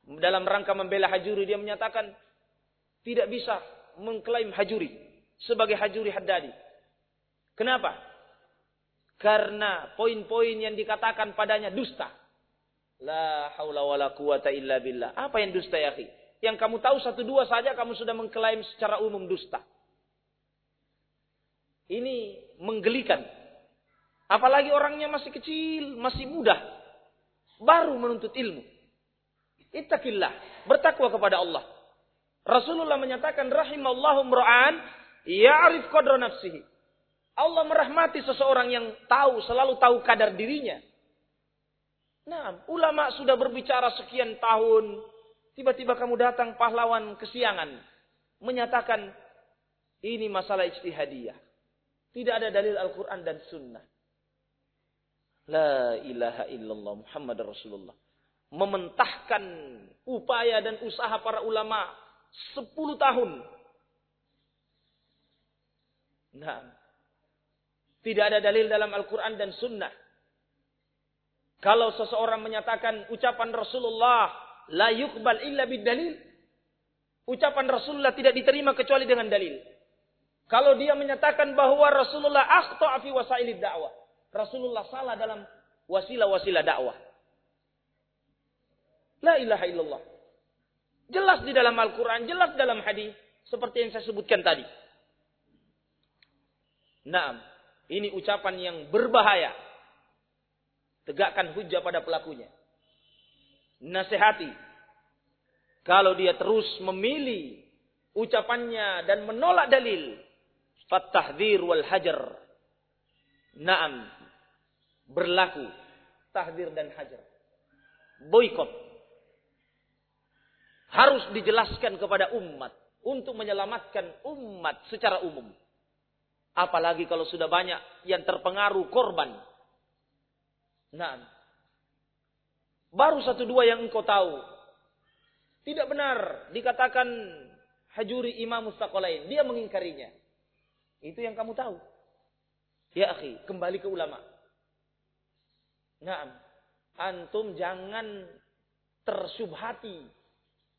Dalam rangka membela hajuri dia menyatakan tidak bisa mengklaim hajuri sebagai hajuri haddadi. Kenapa? Karena poin-poin yang dikatakan padanya dusta. La haula wala quwata illa billah. Apa yang dusta ya akhi? Yang kamu tahu satu dua saja kamu sudah mengklaim secara umum dusta. Ini menggelikan. Apalagi orangnya masih kecil, masih muda. Baru menuntut ilmu. Ittaqillah. Bertakwa kepada Allah. Rasulullah menyatakan rahimallahu mra'an Ya'rif qadra nafsihi. Allah merahmati seseorang yang tahu, selalu tahu kadar dirinya. Nah, ulama sudah berbicara sekian tahun. Tiba-tiba kamu datang pahlawan kesiangan. Menyatakan ini masalah ijtihadiyah. Tidak ada dalil Al-Quran dan Sunnah. La ilaha illallah Muhammad Rasulullah. Mementahkan upaya dan usaha para ulama 10 tahun Nah, tidak ada dalil dalam Al-Quran dan Sunnah. Kalau seseorang menyatakan ucapan Rasulullah la yukbal illa dalil, ucapan Rasulullah tidak diterima kecuali dengan dalil. Kalau dia menyatakan bahwa Rasulullah akhta'a fi wasailid dakwah, Rasulullah salah dalam wasilah-wasilah dakwah. La ilaha illallah. Jelas di dalam Al-Quran, jelas dalam hadis seperti yang saya sebutkan tadi. Nah, ini ucapan yang berbahaya. Tegakkan hujah pada pelakunya. Nasihati. Kalau dia terus memilih ucapannya dan menolak dalil. Fattahdir wal hajar. Naam. Berlaku. Tahdir dan hajar. Boykot. Harus dijelaskan kepada umat. Untuk menyelamatkan umat secara umum. Apalagi kalau sudah banyak yang terpengaruh korban. Nah, baru satu dua yang engkau tahu. Tidak benar dikatakan hajuri imam mustaqolain. Dia mengingkarinya. Itu yang kamu tahu. Ya akhi, kembali ke ulama. Nah, antum jangan tersubhati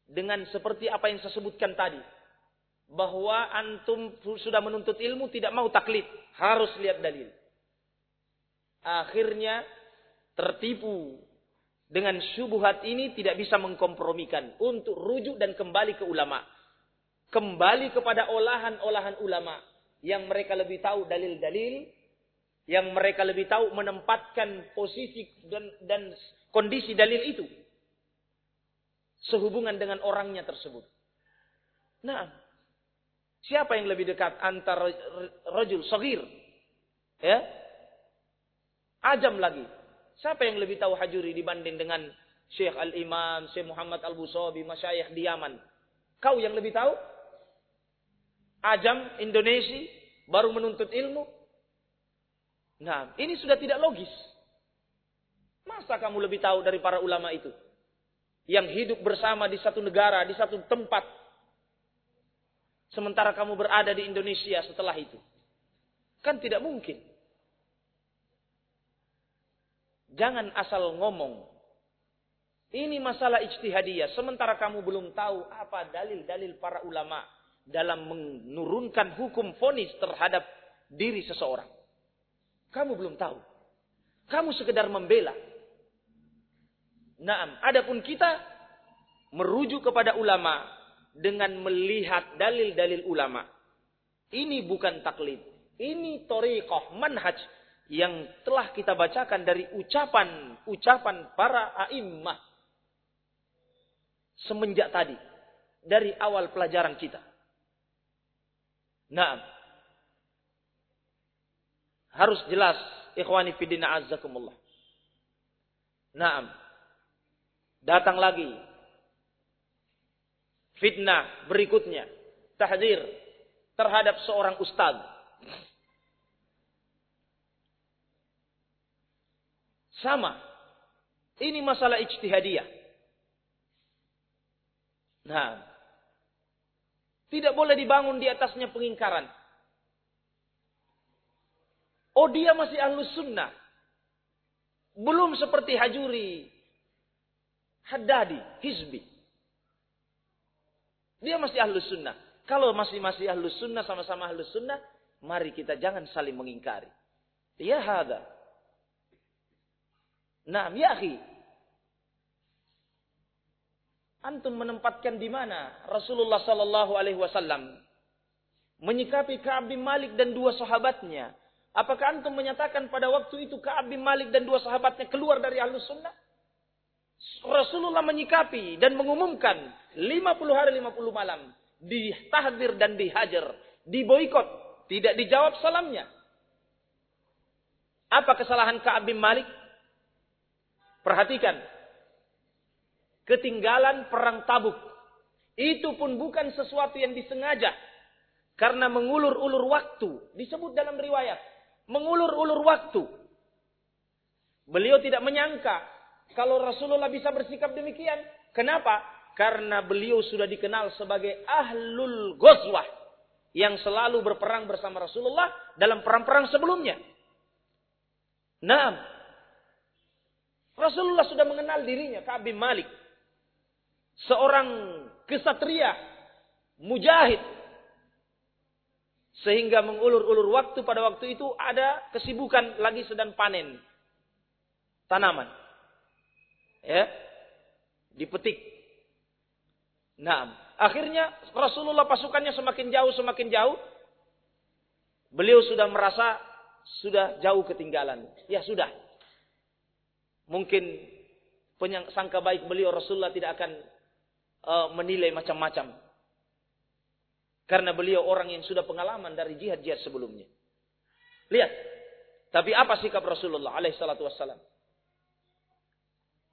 dengan seperti apa yang saya sebutkan tadi bahwa antum sudah menuntut ilmu tidak mau taklid, harus lihat dalil. Akhirnya tertipu dengan syubhat ini tidak bisa mengkompromikan untuk rujuk dan kembali ke ulama. Kembali kepada olahan-olahan ulama yang mereka lebih tahu dalil-dalil, yang mereka lebih tahu menempatkan posisi dan, dan kondisi dalil itu sehubungan dengan orangnya tersebut. Nah, siapa yang lebih dekat antara rajul sagir ya? Ajam lagi. Siapa yang lebih tahu hajuri dibanding dengan Syekh Al-Imam, Syekh Muhammad Al-Busabi, masyayikh di Yaman? Kau yang lebih tahu? Ajam, Indonesia, baru menuntut ilmu. Nah, ini sudah tidak logis. Masa kamu lebih tahu dari para ulama itu? Yang hidup bersama di satu negara, di satu tempat. Sementara kamu berada di Indonesia setelah itu. Kan tidak mungkin. Jangan asal ngomong. Ini masalah ijtihadiyah. Sementara kamu belum tahu apa dalil-dalil para ulama dalam menurunkan hukum fonis terhadap diri seseorang. Kamu belum tahu. Kamu sekedar membela. Naam, adapun kita merujuk kepada ulama dengan melihat dalil-dalil ulama. Ini bukan taklid. Ini toriqoh, manhaj yang telah kita bacakan dari ucapan-ucapan para a'immah semenjak tadi dari awal pelajaran kita. Nah, harus jelas ikhwani fidina azzakumullah. Naam. Datang lagi fitnah berikutnya, tahdir terhadap seorang ustaz Sama. Ini masalah ijtihadiyah. Nah, tidak boleh dibangun di atasnya pengingkaran. Oh dia masih ahlus sunnah. Belum seperti hajuri. Haddadi, hizbi. Dia masih ahlus sunnah. Kalau masih-masih ahlus sunnah, sama-sama ahlus sunnah, mari kita jangan saling mengingkari. Ya hada. Nah, ya. Antum menempatkan di mana Rasulullah sallallahu alaihi wasallam menyikapi Ka'ab bin Malik dan dua sahabatnya? Apakah antum menyatakan pada waktu itu Ka'ab bin Malik dan dua sahabatnya keluar dari Ahlus Sunnah? Rasulullah menyikapi dan mengumumkan 50 hari 50 malam ditahdir dan dihajar, diboikot, tidak dijawab salamnya. Apa kesalahan Ka'ab bin Malik? Perhatikan. Ketinggalan perang tabuk. Itu pun bukan sesuatu yang disengaja. Karena mengulur-ulur waktu. Disebut dalam riwayat. Mengulur-ulur waktu. Beliau tidak menyangka. Kalau Rasulullah bisa bersikap demikian. Kenapa? Karena beliau sudah dikenal sebagai ahlul ghazwah. Yang selalu berperang bersama Rasulullah dalam perang-perang sebelumnya. Nah, Rasulullah sudah mengenal dirinya, Ka'ab bin Malik. Seorang kesatria, mujahid. Sehingga mengulur-ulur waktu pada waktu itu ada kesibukan lagi sedang panen tanaman. Ya. Dipetik. Nah, akhirnya Rasulullah pasukannya semakin jauh semakin jauh. Beliau sudah merasa sudah jauh ketinggalan. Ya sudah, Mungkin sangka baik beliau Rasulullah tidak akan uh, menilai macam-macam. Karena beliau orang yang sudah pengalaman dari jihad-jihad sebelumnya. Lihat. Tapi apa sikap Rasulullah alaihissalatu wassalam?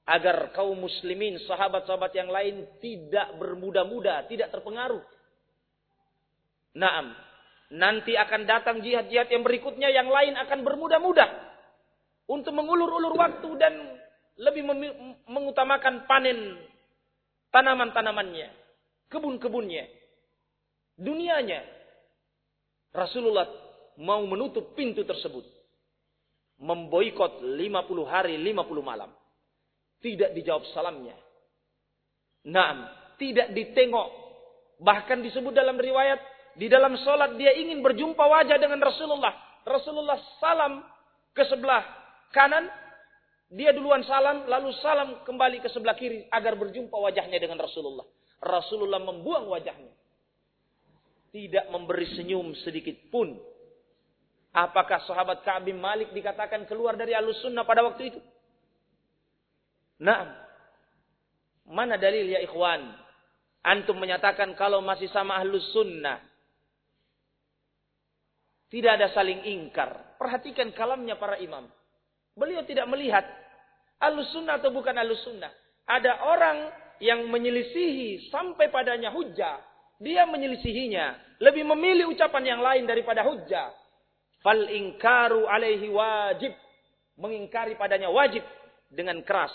Agar kaum muslimin, sahabat-sahabat yang lain tidak bermuda-muda, tidak terpengaruh. Naam. Nanti akan datang jihad-jihad yang berikutnya, yang lain akan bermuda-muda untuk mengulur-ulur waktu dan lebih mengutamakan panen tanaman-tanamannya, kebun-kebunnya, dunianya. Rasulullah mau menutup pintu tersebut. Memboikot 50 hari, 50 malam. Tidak dijawab salamnya. Naam, tidak ditengok. Bahkan disebut dalam riwayat, di dalam sholat dia ingin berjumpa wajah dengan Rasulullah. Rasulullah salam ke sebelah kanan, dia duluan salam, lalu salam kembali ke sebelah kiri agar berjumpa wajahnya dengan Rasulullah. Rasulullah membuang wajahnya. tidak memberi senyum sedikit pun. Apakah sahabat Ka'ab Malik dikatakan keluar dari alus sunnah pada waktu itu? Nah, mana dalil ya ikhwan? Antum menyatakan kalau masih sama ahlus sunnah. Tidak ada saling ingkar. Perhatikan kalamnya para imam. Beliau tidak melihat alus sunnah atau bukan alus sunnah. Ada orang yang menyelisihi sampai padanya hujah. Dia menyelisihinya. Lebih memilih ucapan yang lain daripada hujah Fal ingkaru alaihi wajib. Mengingkari padanya wajib dengan keras.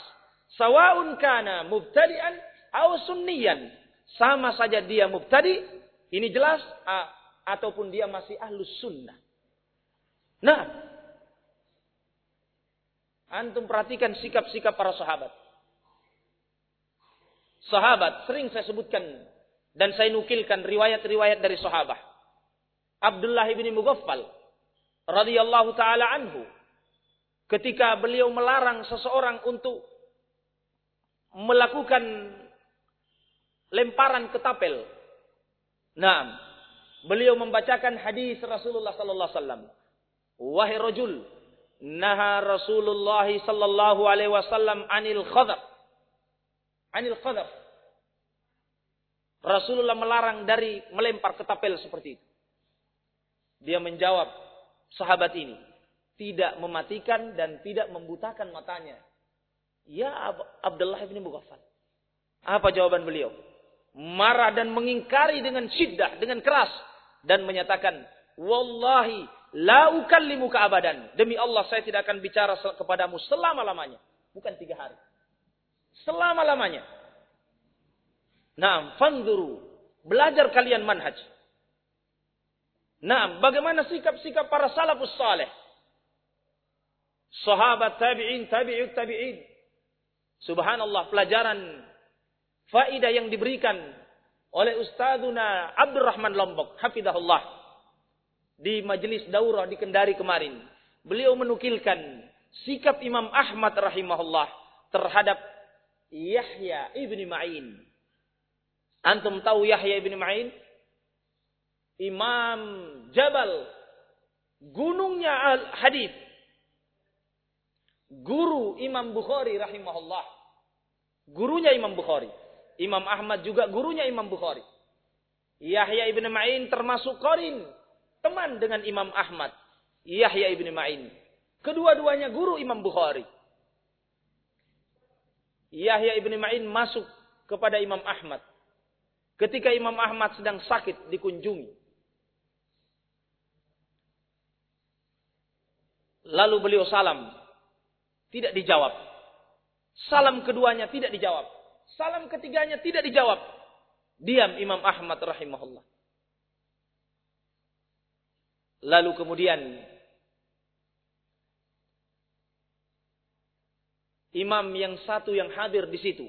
Sawaun kana mubtadi'an au sunniyan. Sama saja dia mubtadi, ini jelas, ataupun dia masih ahlus sunnah. Nah, antum perhatikan sikap-sikap para sahabat. Sahabat, sering saya sebutkan dan saya nukilkan riwayat-riwayat dari sahabat. Abdullah bin Mughaffal radhiyallahu taala anhu ketika beliau melarang seseorang untuk melakukan lemparan ke tapel. Nah, beliau membacakan hadis Rasulullah sallallahu alaihi wasallam. Wahai rajul, naha Rasulullah sallallahu alaihi wasallam anil khadab. Anil khadab. Rasulullah melarang dari melempar ke tapel seperti itu. Dia menjawab, sahabat ini tidak mematikan dan tidak membutakan matanya. Ya Abdullah bin Mughaffal. Apa jawaban beliau? Marah dan mengingkari dengan syiddah, dengan keras dan menyatakan, "Wallahi la ukallimuka abadan." Demi Allah saya tidak akan bicara kepadamu selama-lamanya, bukan tiga hari. Selama-lamanya. Nah, fanzuru, belajar kalian manhaj. Nah, bagaimana sikap-sikap para salafus saleh? Sahabat tabi'in, tabi'ut tabi'in. Subhanallah, pelajaran faidah yang diberikan oleh Ustazuna Abdurrahman Lombok, hafidahullah. Di majelis daurah di Kendari kemarin. Beliau menukilkan sikap Imam Ahmad rahimahullah terhadap Yahya ibni Ma'in. Antum tahu Yahya ibni Ma'in? Imam Jabal, gunungnya al hadis. Guru Imam Bukhari rahimahullah. Gurunya Imam Bukhari. Imam Ahmad juga gurunya Imam Bukhari. Yahya ibn Ma'in termasuk korin. Teman dengan Imam Ahmad. Yahya ibn Ma'in. Kedua-duanya guru Imam Bukhari. Yahya ibn Ma'in masuk kepada Imam Ahmad. Ketika Imam Ahmad sedang sakit dikunjungi. Lalu beliau salam. Tidak dijawab. Salam keduanya tidak dijawab. Salam ketiganya tidak dijawab. Diam Imam Ahmad rahimahullah. Lalu kemudian imam yang satu yang hadir di situ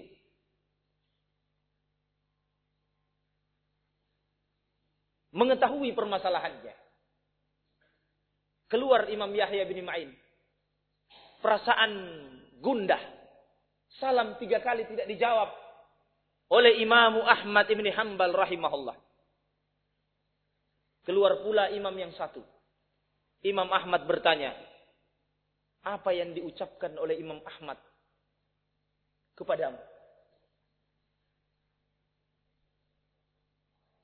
mengetahui permasalahannya. Keluar Imam Yahya bin Ma'in. Perasaan gundah. Salam tiga kali tidak dijawab. Oleh Imam Ahmad bin Hanbal rahimahullah. Keluar pula imam yang satu. Imam Ahmad bertanya. Apa yang diucapkan oleh Imam Ahmad kepadamu?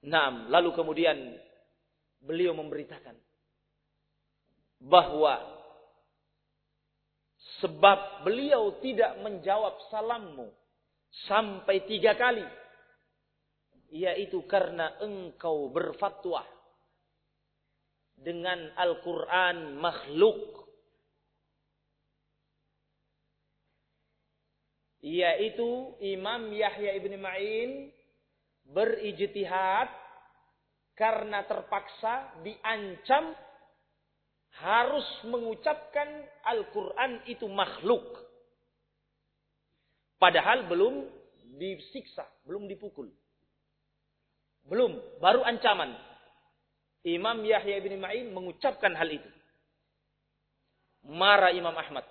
Nah, lalu kemudian beliau memberitakan bahwa sebab beliau tidak menjawab salammu sampai tiga kali yaitu karena engkau berfatwa dengan Al-Quran makhluk yaitu Imam Yahya ibn Ma'in berijtihad karena terpaksa diancam harus mengucapkan Al-Quran itu makhluk. Padahal belum disiksa, belum dipukul. Belum, baru ancaman. Imam Yahya bin Ma'in mengucapkan hal itu. Marah Imam Ahmad.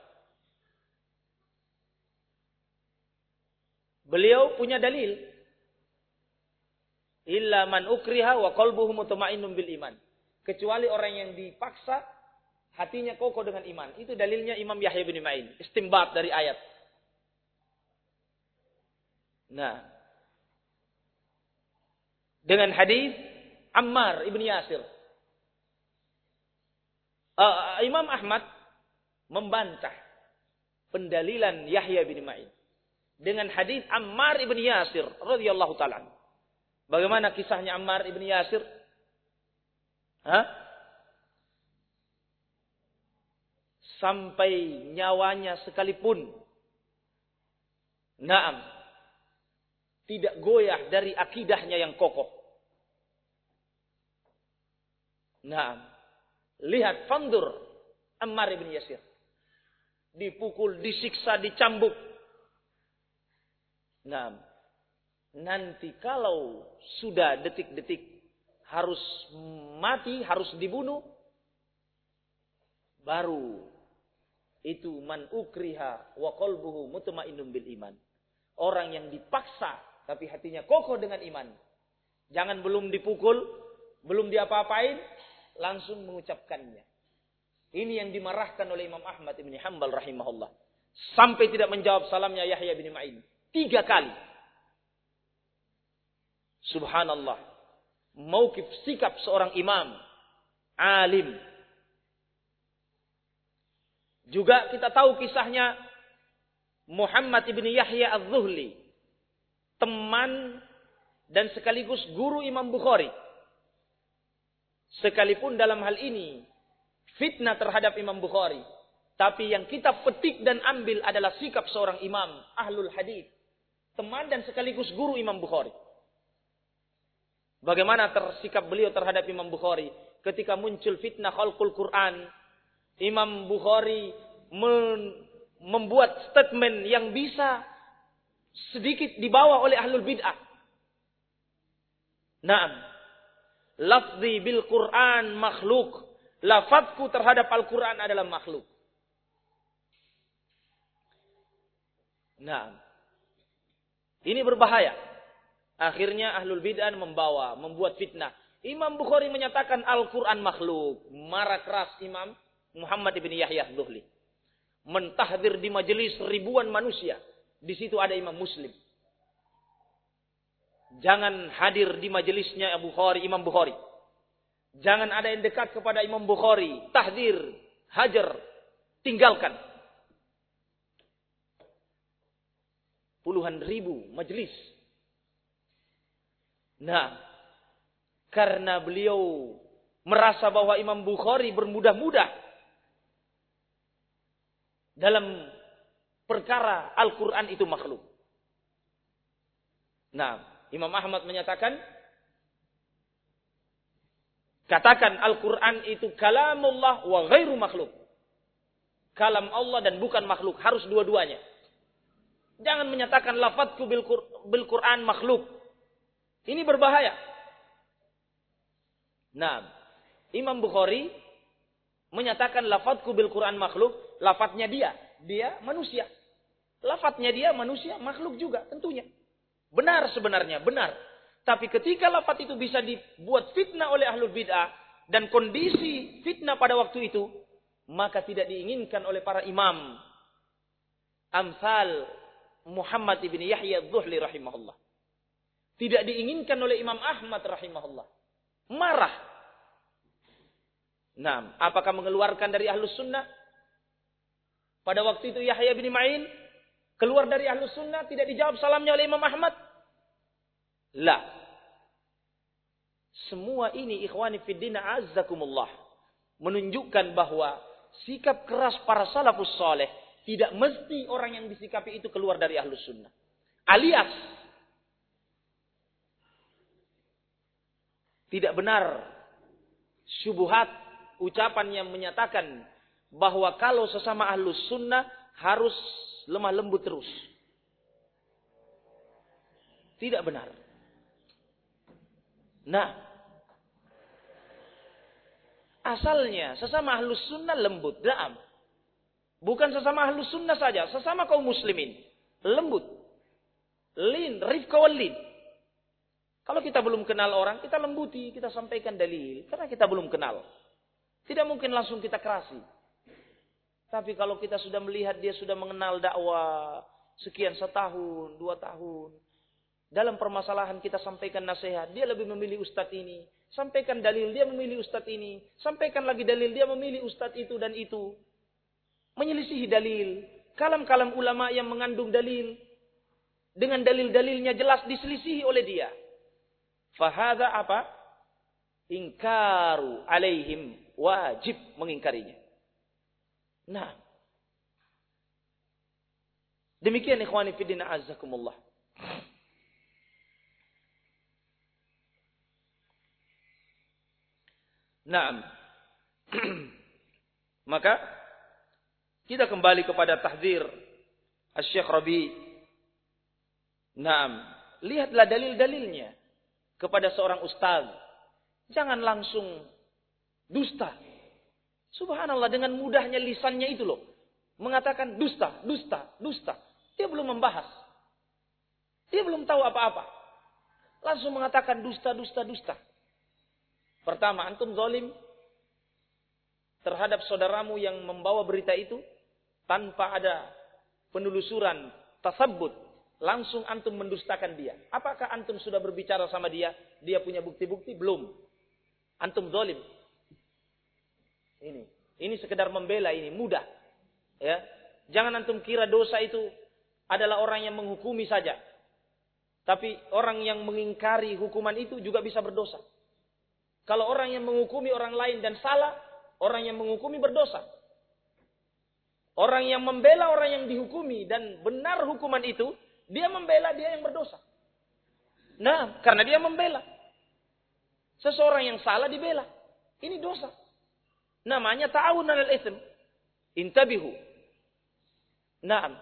Beliau punya dalil. Illa man ukriha wa qalbuhu mutmainnun bil iman. Kecuali orang yang dipaksa hatinya kokoh dengan iman. Itu dalilnya Imam Yahya bin Ma'in. Istimbat dari ayat. Nah. Dengan hadis Ammar ibn Yasir. Uh, Imam Ahmad membantah pendalilan Yahya bin Ma'in dengan hadis Ammar ibn Yasir radhiyallahu taala. Bagaimana kisahnya Ammar ibn Yasir? Hah? Sampai nyawanya sekalipun. Naam. Tidak goyah dari akidahnya yang kokoh. Naam. Lihat, fandur. Ammar ibn Yasir. Dipukul, disiksa, dicambuk. Naam nanti kalau sudah detik-detik harus mati, harus dibunuh, baru itu man ukriha wa qalbuhu mutmainnun bil iman. Orang yang dipaksa tapi hatinya kokoh dengan iman. Jangan belum dipukul, belum diapa-apain, langsung mengucapkannya. Ini yang dimarahkan oleh Imam Ahmad bin Hanbal rahimahullah. Sampai tidak menjawab salamnya Yahya bin Ma'in. Tiga kali. Subhanallah. Maukif sikap seorang imam. Alim. Juga kita tahu kisahnya Muhammad ibn Yahya al-Zuhli. Teman dan sekaligus guru Imam Bukhari. Sekalipun dalam hal ini fitnah terhadap Imam Bukhari. Tapi yang kita petik dan ambil adalah sikap seorang imam ahlul hadis, teman dan sekaligus guru Imam Bukhari. Bagaimana tersikap beliau terhadap Imam Bukhari ketika muncul fitnah khalqul Quran. Imam Bukhari membuat statement yang bisa sedikit dibawa oleh ahlul bid'ah. Naam. Lafzi bil Quran makhluk. Lafadku terhadap Al-Quran adalah makhluk. Nah, ini berbahaya. Akhirnya ahlul bid'ah membawa, membuat fitnah. Imam Bukhari menyatakan Al-Quran makhluk. Marah keras Imam Muhammad ibn Yahya Dhuhli. Mentahdir di majelis ribuan manusia. Di situ ada Imam Muslim. Jangan hadir di majelisnya Abu Bukhari, Imam Bukhari. Jangan ada yang dekat kepada Imam Bukhari. Tahdir, hajar, tinggalkan. Puluhan ribu majelis Nah, karena beliau merasa bahwa Imam Bukhari bermudah-mudah dalam perkara Al-Quran itu makhluk. Nah, Imam Ahmad menyatakan, katakan Al-Quran itu kalamullah wa ghairu makhluk. Kalam Allah dan bukan makhluk, harus dua-duanya. Jangan menyatakan lafadku bil Quran makhluk. Ini berbahaya. Nah, Imam Bukhari menyatakan lafadku bil Quran makhluk, lafadnya dia, dia manusia. Lafadnya dia manusia, makhluk juga tentunya. Benar sebenarnya, benar. Tapi ketika lafad itu bisa dibuat fitnah oleh ahlul bid'ah dan kondisi fitnah pada waktu itu, maka tidak diinginkan oleh para imam. Amsal Muhammad ibn Yahya Dhuhli rahimahullah. Tidak diinginkan oleh Imam Ahmad rahimahullah. Marah. Nah, apakah mengeluarkan dari ahlus sunnah? Pada waktu itu Yahya bin Ma'in keluar dari ahlus sunnah tidak dijawab salamnya oleh Imam Ahmad. La. Semua ini ikhwani fiddina azzakumullah. Menunjukkan bahwa sikap keras para salafus soleh tidak mesti orang yang disikapi itu keluar dari ahlus sunnah. Alias tidak benar syubhat ucapan yang menyatakan bahwa kalau sesama ahlus sunnah harus lemah lembut terus. Tidak benar. Nah, asalnya sesama ahlus sunnah lembut, daam. Bukan sesama ahlus sunnah saja, sesama kaum muslimin. Lembut. Lin, rifka wal lin. Kalau kita belum kenal orang, kita lembuti, kita sampaikan dalil. Karena kita belum kenal. Tidak mungkin langsung kita kerasi. Tapi kalau kita sudah melihat dia sudah mengenal dakwah sekian setahun, dua tahun. Dalam permasalahan kita sampaikan nasihat, dia lebih memilih ustadz ini. Sampaikan dalil, dia memilih ustadz ini. Sampaikan lagi dalil, dia memilih ustadz itu dan itu. Menyelisihi dalil. Kalam-kalam ulama yang mengandung dalil. Dengan dalil-dalilnya jelas diselisihi oleh dia. Fahada apa? Ingkaru alaihim wajib mengingkarinya. Nah. Demikian ikhwani fiddin azzakumullah. Nah. Maka kita kembali kepada tahdir Asy-Syaikh Rabi. Naam, lihatlah dalil-dalilnya kepada seorang ustaz. Jangan langsung dusta. Subhanallah dengan mudahnya lisannya itu loh. Mengatakan dusta, dusta, dusta. Dia belum membahas. Dia belum tahu apa-apa. Langsung mengatakan dusta, dusta, dusta. Pertama, antum zalim terhadap saudaramu yang membawa berita itu tanpa ada penelusuran, tasabut, langsung antum mendustakan dia. Apakah antum sudah berbicara sama dia? Dia punya bukti-bukti? Belum. Antum zalim. Ini. Ini sekedar membela ini, mudah. Ya. Jangan antum kira dosa itu adalah orang yang menghukumi saja. Tapi orang yang mengingkari hukuman itu juga bisa berdosa. Kalau orang yang menghukumi orang lain dan salah, orang yang menghukumi berdosa. Orang yang membela orang yang dihukumi dan benar hukuman itu, dia membela dia yang berdosa. Nah, karena dia membela. Seseorang yang salah dibela. Ini dosa. Namanya ta'awun alal ism. Intabihu. Nah,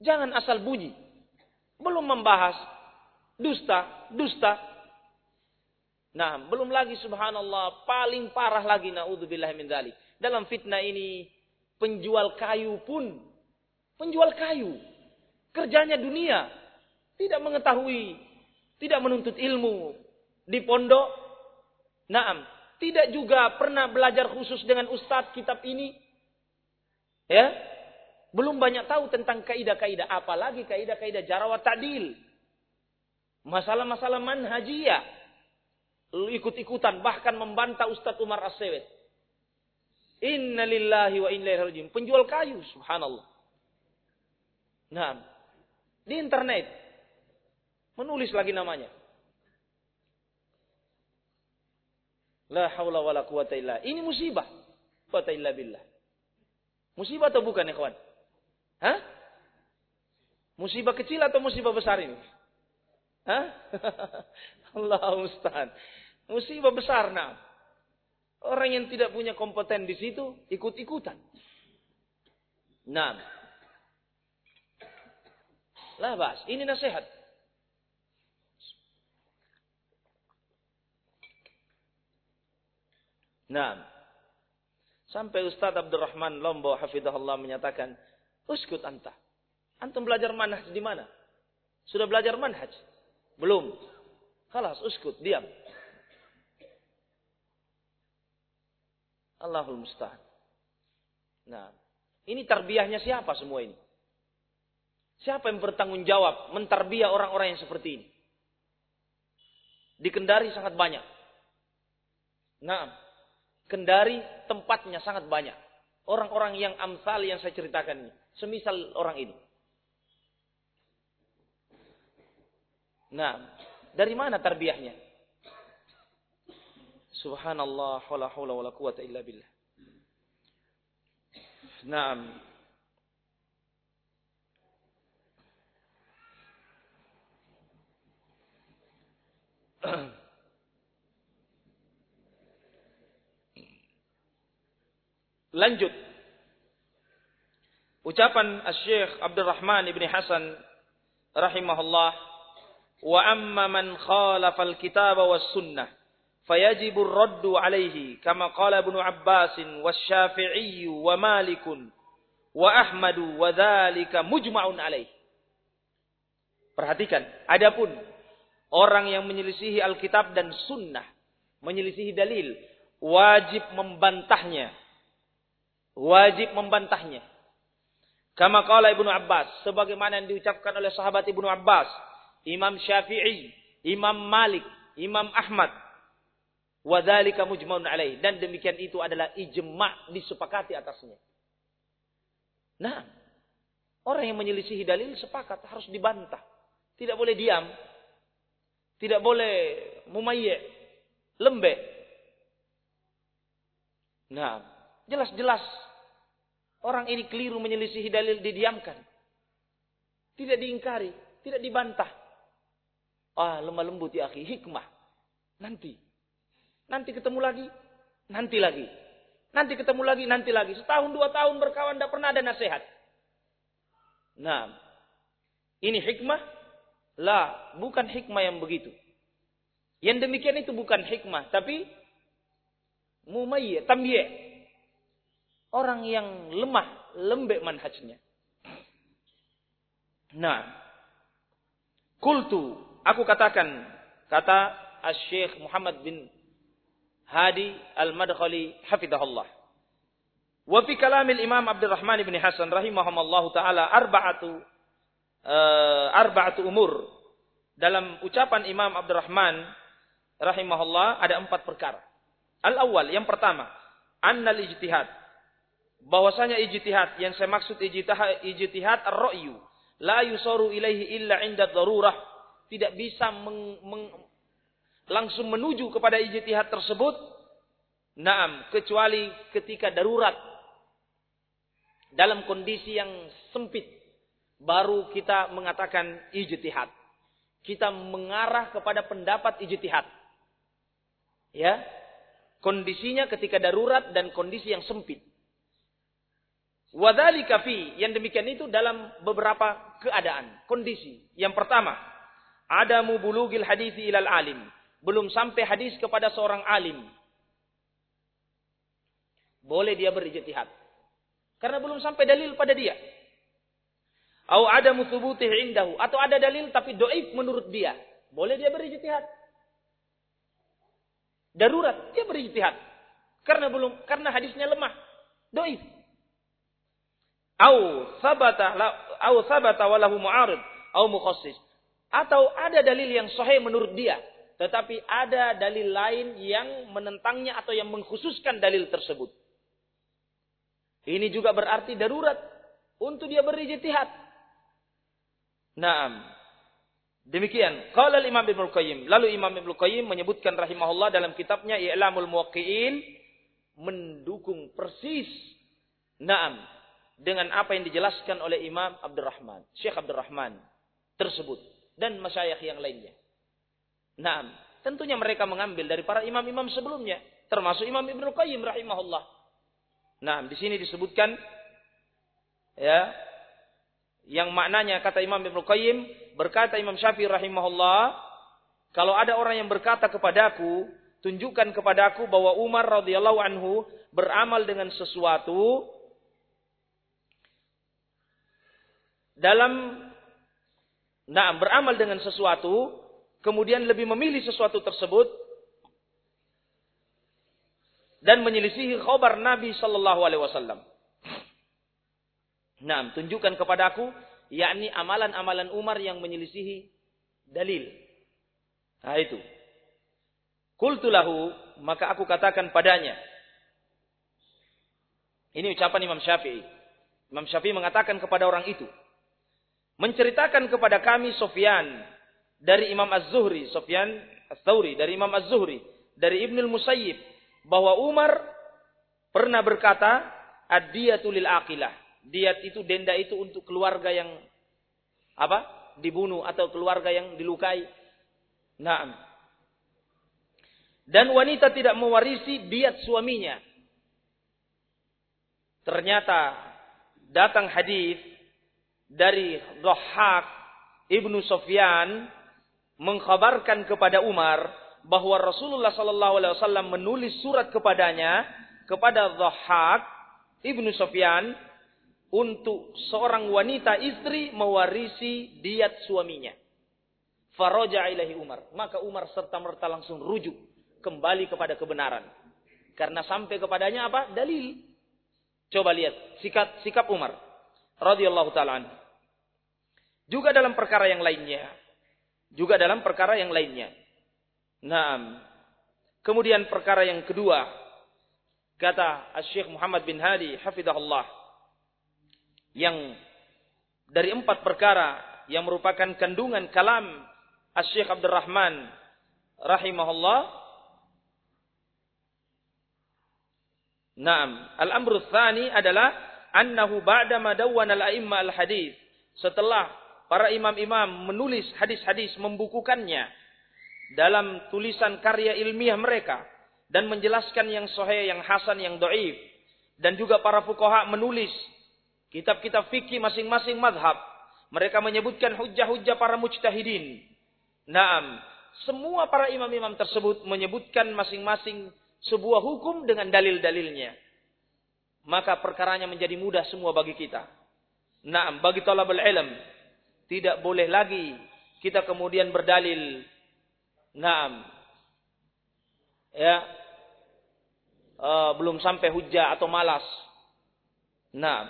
jangan asal bunyi. Belum membahas dusta, dusta. Nah, belum lagi subhanallah, paling parah lagi naudzubillah min dzalik. Dalam fitnah ini penjual kayu pun penjual kayu kerjanya dunia, tidak mengetahui, tidak menuntut ilmu di pondok. Naam, tidak juga pernah belajar khusus dengan ustadz kitab ini. Ya, belum banyak tahu tentang kaidah-kaidah, apalagi kaidah-kaidah jarawat ta'dil. Masalah-masalah manhajiyah. Ikut-ikutan, bahkan membantah Ustadz Umar As-Sewet. Inna lillahi wa inna ilaihi rajiun. Penjual kayu, subhanallah. Nah, di internet. Menulis lagi namanya. La haula wala quwata illa. Ini musibah. Quwata illa billah. Musibah atau bukan ya kawan? Hah? Musibah kecil atau musibah besar ini? Hah? Allah Ustaz. Musibah besar nah. Orang yang tidak punya kompeten di situ ikut-ikutan. Nah. Lah bas, ini nasihat. Nah. Sampai Ustaz Abdurrahman Lombo hafizahullah menyatakan, "Uskut anta." Antum belajar manhaj di mana? Sudah belajar manhaj? Belum. Kalas, uskut, diam. Allahul musta'an. Nah, ini tarbiyahnya siapa semua ini? Siapa yang bertanggung jawab mentarbiah orang-orang yang seperti ini? Di Kendari sangat banyak. Nah, Kendari tempatnya sangat banyak. Orang-orang yang amsal yang saya ceritakan ini. Semisal orang ini. Nah, dari mana tarbiyahnya? Subhanallah, wala haula wala quwata illa billah. Naam. Lanjut. Ucapan Syekh Abdurrahman ibn Hasan rahimahullah wa amma man khalafa al-kitab was sunnah ar-raddu alayhi kama qala Ibnu Abbas wasy-Syafi'i wa Malik wa dzalika mujma'un alaih. Perhatikan, adapun Orang yang menyelisihi Alkitab dan Sunnah, menyelisihi dalil, wajib membantahnya. Wajib membantahnya. Kama kala Ibnu Abbas, sebagaimana yang diucapkan oleh sahabat Ibnu Abbas, Imam Syafi'i, Imam Malik, Imam Ahmad, Wadhalika mujmaun alaih. Dan demikian itu adalah ijma' disepakati atasnya. Nah, orang yang menyelisihi dalil sepakat harus dibantah. Tidak boleh diam. Tidak boleh mumayyik. Lembek. Nah, jelas-jelas orang ini keliru menyelisihi dalil didiamkan. Tidak diingkari, tidak dibantah. Ah, lemah lembut ya akhi, hikmah. Nanti Nanti ketemu lagi, nanti lagi. Nanti ketemu lagi, nanti lagi. Setahun, dua tahun berkawan, tidak pernah ada nasihat. Nah, ini hikmah? Lah, bukan hikmah yang begitu. Yang demikian itu bukan hikmah, tapi mumayyi, tamyi. Orang yang lemah, lembek manhajnya. Nah, kultu, aku katakan, kata Syekh Muhammad bin Hadi Al-Madkhali hafizahullah. Wa fi kalamil Imam Abdurrahman bin Hasan rahimahumallahu taala arba'atu uh, arba'atu umur. Dalam ucapan Imam Abdurrahman rahimahullah ada empat perkara. Al-awwal, yang pertama, annal ijtihad. Bahwasanya ijtihad, yang saya maksud ijtihad, ijtihad ar-ra'yu. La yusaru ilaihi illa inda darurah. Tidak bisa meng, meng, langsung menuju kepada ijtihad tersebut naam kecuali ketika darurat dalam kondisi yang sempit baru kita mengatakan ijtihad kita mengarah kepada pendapat ijtihad ya kondisinya ketika darurat dan kondisi yang sempit wadhalika fi yang demikian itu dalam beberapa keadaan kondisi yang pertama ada mubulugil hadisi ilal alim belum sampai hadis kepada seorang alim. Boleh dia berijtihad. Karena belum sampai dalil pada dia. Atau ada muthubutih indahu. Atau ada dalil tapi doib menurut dia. Boleh dia berijtihad. Darurat, dia berijtihad. Karena belum, karena hadisnya lemah. Doib. Au sabata, au sabata walahu mu'arid. Au mukhassis. Atau ada dalil yang sahih menurut dia. Tetapi ada dalil lain yang menentangnya atau yang mengkhususkan dalil tersebut. Ini juga berarti darurat untuk dia berijtihad. Naam. Demikian. Qala Imam Ibnu Qayyim. Lalu Imam Ibnu Qayyim menyebutkan rahimahullah dalam kitabnya I'lamul Muwaqqi'in mendukung persis Naam dengan apa yang dijelaskan oleh Imam Abdurrahman, Syekh Abdurrahman tersebut dan masyayikh yang lainnya. Nah, tentunya mereka mengambil dari para imam-imam sebelumnya, termasuk Imam Ibnu Qayyim rahimahullah. Nah, di sini disebutkan ya yang maknanya kata Imam Ibnu Qayyim berkata Imam Syafi'i rahimahullah, kalau ada orang yang berkata kepadaku, tunjukkan kepadaku bahwa Umar radhiyallahu anhu beramal dengan sesuatu dalam nah beramal dengan sesuatu kemudian lebih memilih sesuatu tersebut dan menyelisihi khabar Nabi sallallahu alaihi wasallam. Nah, tunjukkan kepada aku yakni amalan-amalan Umar yang menyelisihi dalil. Nah, itu. Kultulahu, maka aku katakan padanya. Ini ucapan Imam Syafi'i. Imam Syafi'i mengatakan kepada orang itu. Menceritakan kepada kami Sofyan dari Imam Az-Zuhri, Sufyan Az-Thawri, dari Imam Az-Zuhri, dari Ibnul Musayyib, bahwa Umar pernah berkata, ad-diyatu lil aqilah. Diat itu, denda itu untuk keluarga yang apa? Dibunuh atau keluarga yang dilukai. Naam. Dan wanita tidak mewarisi diat suaminya. Ternyata datang hadis dari Dhahhak Ibnu Sofyan mengkhabarkan kepada Umar bahwa Rasulullah sallallahu alaihi wasallam menulis surat kepadanya kepada Dhahhak Ibnu Sufyan untuk seorang wanita istri mewarisi diat suaminya. Faraja ilahi Umar. Maka Umar serta-merta langsung rujuk kembali kepada kebenaran. Karena sampai kepadanya apa? Dalil. Coba lihat sikap sikap Umar radhiyallahu taala Juga dalam perkara yang lainnya. Juga dalam perkara yang lainnya. Nah, kemudian perkara yang kedua kata Syekh Muhammad bin Hadi hafizahullah yang dari empat perkara yang merupakan kandungan kalam Syekh Abdurrahman rahimahullah Naam, al-amru tsani adalah annahu ba'da ma al-a'imma al-hadis. Setelah para imam-imam menulis hadis-hadis membukukannya dalam tulisan karya ilmiah mereka dan menjelaskan yang sahih, yang hasan, yang dhaif dan juga para fuqaha menulis kitab-kitab fikih masing-masing madhab. Mereka menyebutkan hujah-hujah para mujtahidin. Naam, semua para imam-imam tersebut menyebutkan masing-masing sebuah hukum dengan dalil-dalilnya. Maka perkaranya menjadi mudah semua bagi kita. Nah, bagi talabul ilm tidak boleh lagi kita kemudian berdalil. Naam. Ya. Uh, belum sampai hujah atau malas. Nah.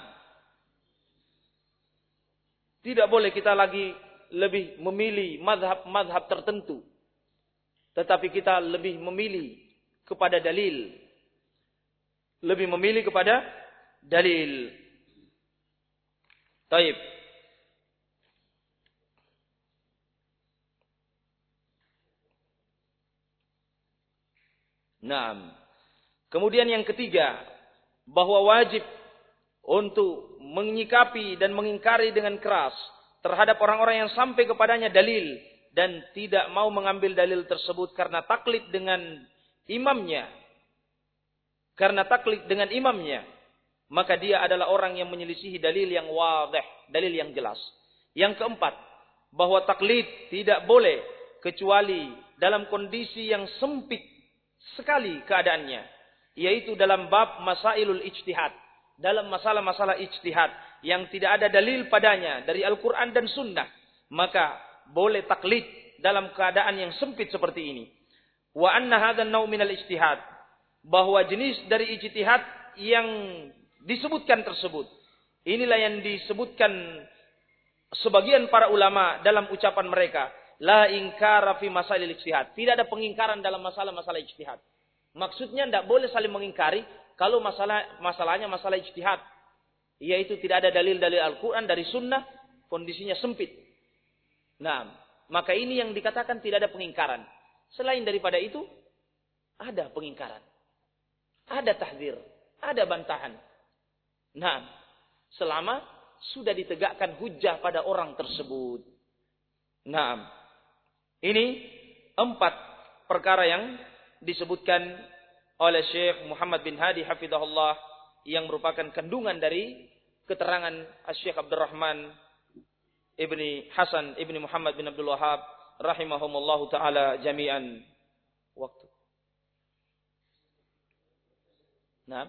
Tidak boleh kita lagi lebih memilih madhab-madhab tertentu. Tetapi kita lebih memilih kepada dalil. Lebih memilih kepada dalil. Taib. Nah, kemudian yang ketiga, bahwa wajib untuk menyikapi dan mengingkari dengan keras terhadap orang-orang yang sampai kepadanya dalil dan tidak mau mengambil dalil tersebut karena taklid dengan imamnya karena taklid dengan imamnya maka dia adalah orang yang menyelisihi dalil yang wadih, dalil yang jelas. Yang keempat, bahwa taklid tidak boleh kecuali dalam kondisi yang sempit sekali keadaannya, yaitu dalam bab masailul ijtihad, dalam masalah-masalah ijtihad yang tidak ada dalil padanya dari Al-Qur'an dan Sunnah, maka boleh taklid dalam keadaan yang sempit seperti ini. Wa anna hadzal nau' minal ijtihad bahwa jenis dari ijtihad yang disebutkan tersebut inilah yang disebutkan sebagian para ulama dalam ucapan mereka la ingkara fi masail ijtihad tidak ada pengingkaran dalam masalah-masalah ijtihad maksudnya tidak boleh saling mengingkari kalau masalah masalahnya masalah ijtihad yaitu tidak ada dalil-dalil Al-Qur'an dari sunnah kondisinya sempit nah maka ini yang dikatakan tidak ada pengingkaran Selain daripada itu, ada pengingkaran. Ada tahdir. Ada bantahan. Nah, selama sudah ditegakkan hujah pada orang tersebut. Nah, ini empat perkara yang disebutkan oleh Syekh Muhammad bin Hadi hafizahullah yang merupakan kandungan dari keterangan Syekh Abdurrahman ibni Hasan ibni Muhammad bin Abdul Wahab rahimahumullahu taala jami'an waktu. Nah,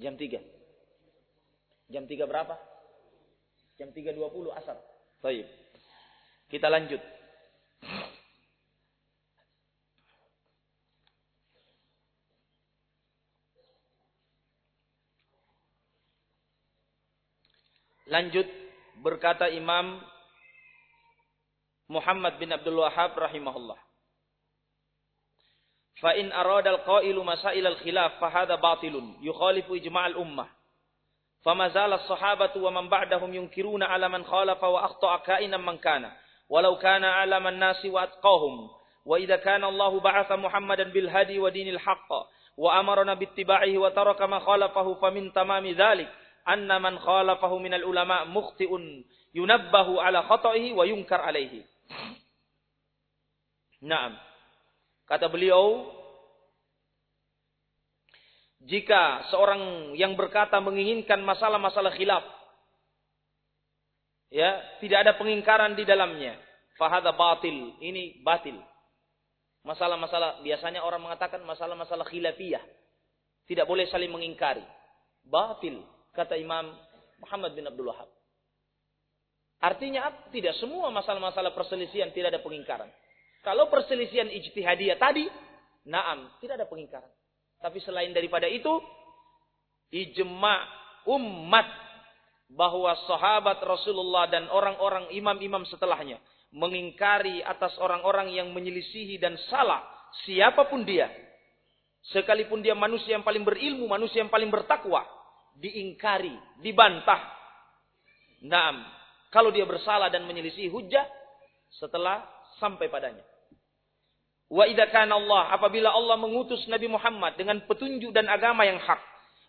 jam 3. Jam 3 berapa? Jam 3.20 asar. Baik. Kita lanjut. Lanjut berkata Imam Muhammad bin Abdul Wahab rahimahullah. Fa in arada al-qailu masail al-khilaf fa hadha batilun yukhalifu ijma' al-ummah. Fama zala as-sahabatu wa man ba'dahum yunkiruna 'ala man khalafa wa akhta'a ka'inan man kana walau kana 'ala man nasi wa atqahum. Wa idza kana Allah ba'atha Muhammadan bil hadi wa dinil haqq. Wa amarna bittiba'ihi wa taraka ma khalafahu fa min tamami dhalik. Anna man khalafahu min al-ulama mukhti'un yunabbahu 'ala khata'ihi wa yunkar 'alaihi Naam. Kata beliau, jika seorang yang berkata menginginkan masalah-masalah khilaf, ya, tidak ada pengingkaran di dalamnya, fahada batil. Ini batil. Masalah-masalah biasanya orang mengatakan masalah-masalah khilafiyah. Tidak boleh saling mengingkari. Batil, kata Imam Muhammad bin Abdul Wahab. Artinya? Tidak semua masalah-masalah perselisihan tidak ada pengingkaran. Kalau perselisihan ijtihadiyah tadi, naam, tidak ada pengingkaran. Tapi selain daripada itu, ijma umat bahwa sahabat Rasulullah dan orang-orang imam-imam setelahnya mengingkari atas orang-orang yang menyelisihi dan salah siapa pun dia. Sekalipun dia manusia yang paling berilmu, manusia yang paling bertakwa, diingkari, dibantah. Naam, kalau dia bersalah dan menyelisih hujah setelah sampai padanya. Wa idza kana Allah apabila Allah mengutus Nabi Muhammad dengan petunjuk dan agama yang hak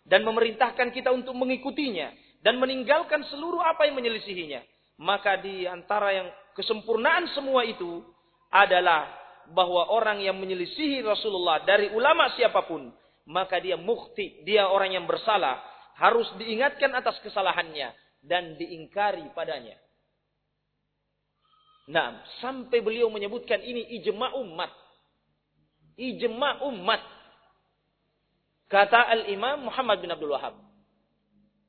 dan memerintahkan kita untuk mengikutinya dan meninggalkan seluruh apa yang menyelisihinya, maka di antara yang kesempurnaan semua itu adalah bahwa orang yang menyelisihi Rasulullah dari ulama siapa pun, maka dia mukti, dia orang yang bersalah, harus diingatkan atas kesalahannya dan diingkari padanya. Nah, sampai beliau menyebutkan ini ijma umat. Ijma umat. Kata Al-Imam Muhammad bin Abdul Wahab.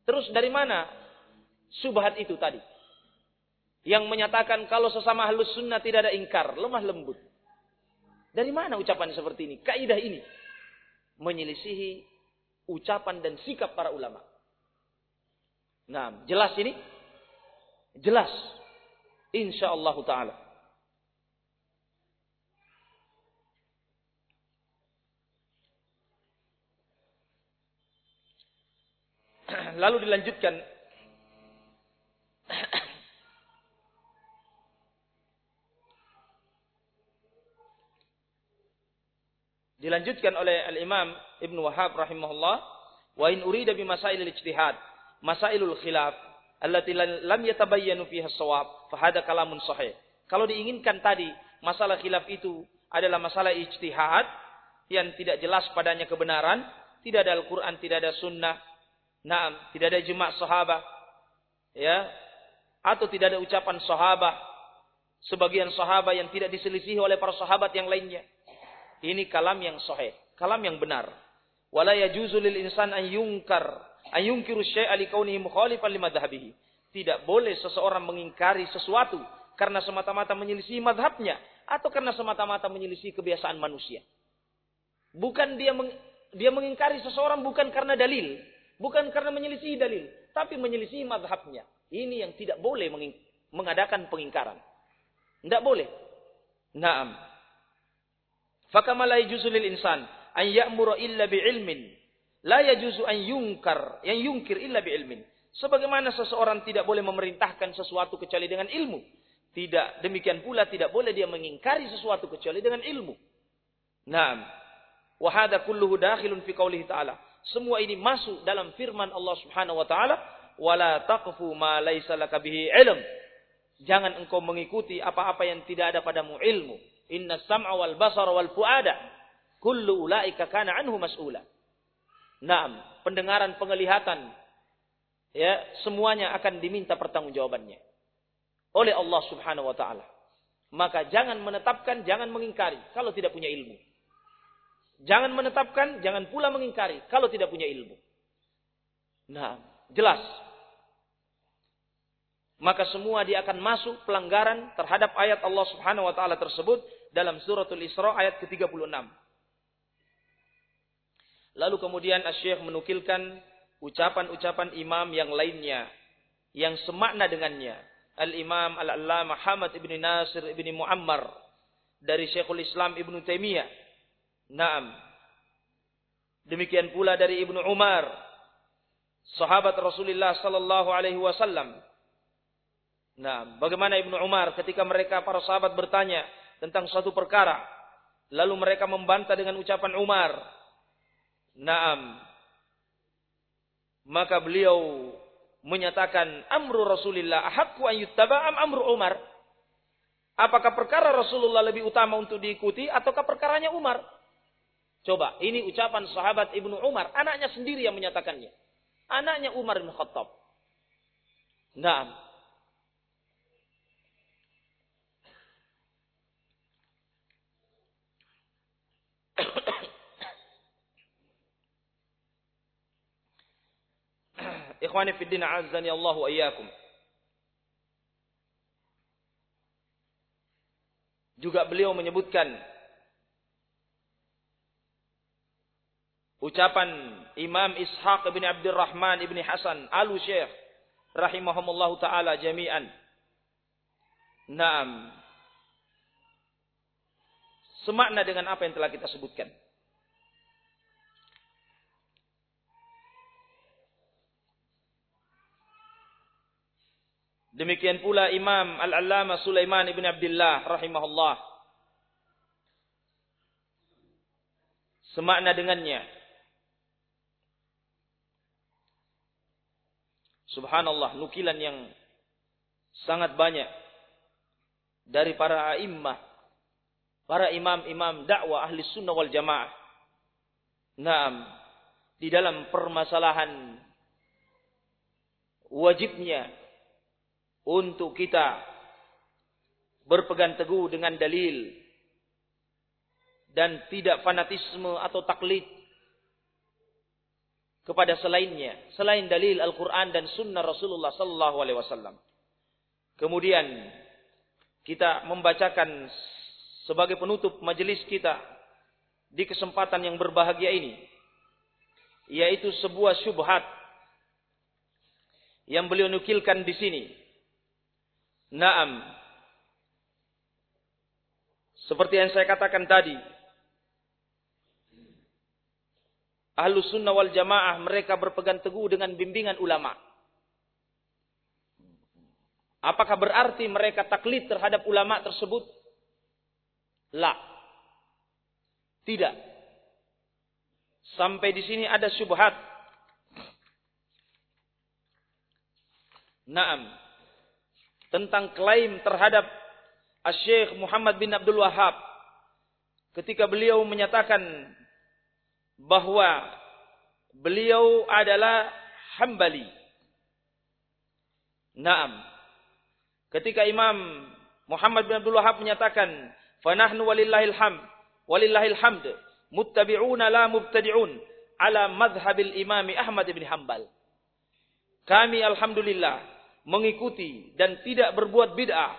Terus dari mana subhat itu tadi? Yang menyatakan kalau sesama halus sunnah tidak ada ingkar, lemah lembut. Dari mana ucapan seperti ini? Kaidah ini. Menyelisihi ucapan dan sikap para ulama. Nah, jelas ini? Jelas. Insyaallah taala. Lalu dilanjutkan dilanjutkan oleh al-Imam Ibnu Wahab rahimahullah wa in urida bi masail al-ijtihad masailul khilaf allati lam yatabayyanu fiha shawab fa hada kalamun sahih. Kalau diinginkan tadi masalah khilaf itu adalah masalah ijtihad yang tidak jelas padanya kebenaran, tidak ada Al-Qur'an, tidak ada sunnah, naam, tidak ada jemaah sahabat, ya, atau tidak ada ucapan sahabat, sebagian sahabat yang tidak diselisihi oleh para sahabat yang lainnya. Ini kalam yang sahih, kalam yang benar. Wala yajuzu lil insan an yunkar ayungkiru syai'a likaunihi mukhalifan limadhhabihi. Tidak boleh seseorang mengingkari sesuatu karena semata-mata menyelisih madhabnya atau karena semata-mata menyelisih kebiasaan manusia. Bukan dia meng, dia mengingkari seseorang bukan karena dalil, bukan karena menyelisih dalil, tapi menyelisih madhabnya. Ini yang tidak boleh mengadakan pengingkaran. Tidak boleh. Naam. Fakamala yajuzu lil insan an ya'muru illa bi'ilmin La yajuzu an yungkar, yang yungkir illa bi ilmin. Sebagaimana seseorang tidak boleh memerintahkan sesuatu kecuali dengan ilmu. Tidak, demikian pula tidak boleh dia mengingkari sesuatu kecuali dengan ilmu. Naam. Wa hadha kulluhu dakhilun fi qoulihi ta'ala. Semua ini masuk dalam firman Allah Subhanahu wa taala, "Wala taqfu ma laisa laka bihi ilm." Jangan engkau mengikuti apa-apa yang tidak ada padamu ilmu. Inna sam'a wal basara wal fuada kullu ulaika kana anhu mas'ula. Naam, pendengaran, penglihatan, ya semuanya akan diminta pertanggungjawabannya oleh Allah Subhanahu wa taala. Maka jangan menetapkan, jangan mengingkari kalau tidak punya ilmu. Jangan menetapkan, jangan pula mengingkari kalau tidak punya ilmu. Nah, jelas. Maka semua dia akan masuk pelanggaran terhadap ayat Allah Subhanahu wa taala tersebut dalam suratul Isra ayat ke-36. Lalu kemudian Syekh menukilkan ucapan-ucapan imam yang lainnya yang semakna dengannya. Al-Imam Al-Allamah Muhammad ibn Nasir ibn Muammar dari Syekhul Islam Ibn Taimiyah. Naam. Demikian pula dari Ibnu Umar, sahabat Rasulullah sallallahu alaihi wasallam. Nah, bagaimana Ibnu Umar ketika mereka para sahabat bertanya tentang suatu perkara, lalu mereka membantah dengan ucapan Umar, Naam. Maka beliau menyatakan amru Rasulullah ahakku an am amru Umar. Apakah perkara Rasulullah lebih utama untuk diikuti ataukah perkaranya Umar? Coba, ini ucapan sahabat Ibnu Umar, anaknya sendiri yang menyatakannya. Anaknya Umar bin Khattab. Nah, Ikhwani fi din azani Allah wa iyyakum. Juga beliau menyebutkan ucapan Imam Ishaq bin Abdurrahman bin Hasan Al-Syekh rahimahumullah taala jami'an. Naam. Semakna dengan apa yang telah kita sebutkan. Demikian pula Imam Al-Allama Sulaiman ibn Abdullah rahimahullah. Semakna dengannya. Subhanallah, nukilan yang sangat banyak dari para a'immah, para imam-imam dakwah ahli sunnah wal jamaah. Naam, di dalam permasalahan wajibnya untuk kita berpegang teguh dengan dalil dan tidak fanatisme atau taklid kepada selainnya selain dalil Al-Qur'an dan sunnah Rasulullah sallallahu alaihi wasallam. Kemudian kita membacakan sebagai penutup majelis kita di kesempatan yang berbahagia ini yaitu sebuah syubhat yang beliau nukilkan di sini Naam. Seperti yang saya katakan tadi. Ahlus sunnah wal jamaah mereka berpegang teguh dengan bimbingan ulama. Apakah berarti mereka taklid terhadap ulama tersebut? La. Tidak. Sampai di sini ada syubhat. Naam tentang klaim terhadap Syekh Muhammad bin Abdul Wahab ketika beliau menyatakan bahwa beliau adalah Hambali. Naam. Ketika Imam Muhammad bin Abdul Wahab menyatakan, "Fanahnu walillahil hamd, walillahil hamd, muttabi'una la mubtadi'un ala madhhabil Imam Ahmad bin Hambal." Kami alhamdulillah mengikuti dan tidak berbuat bid'ah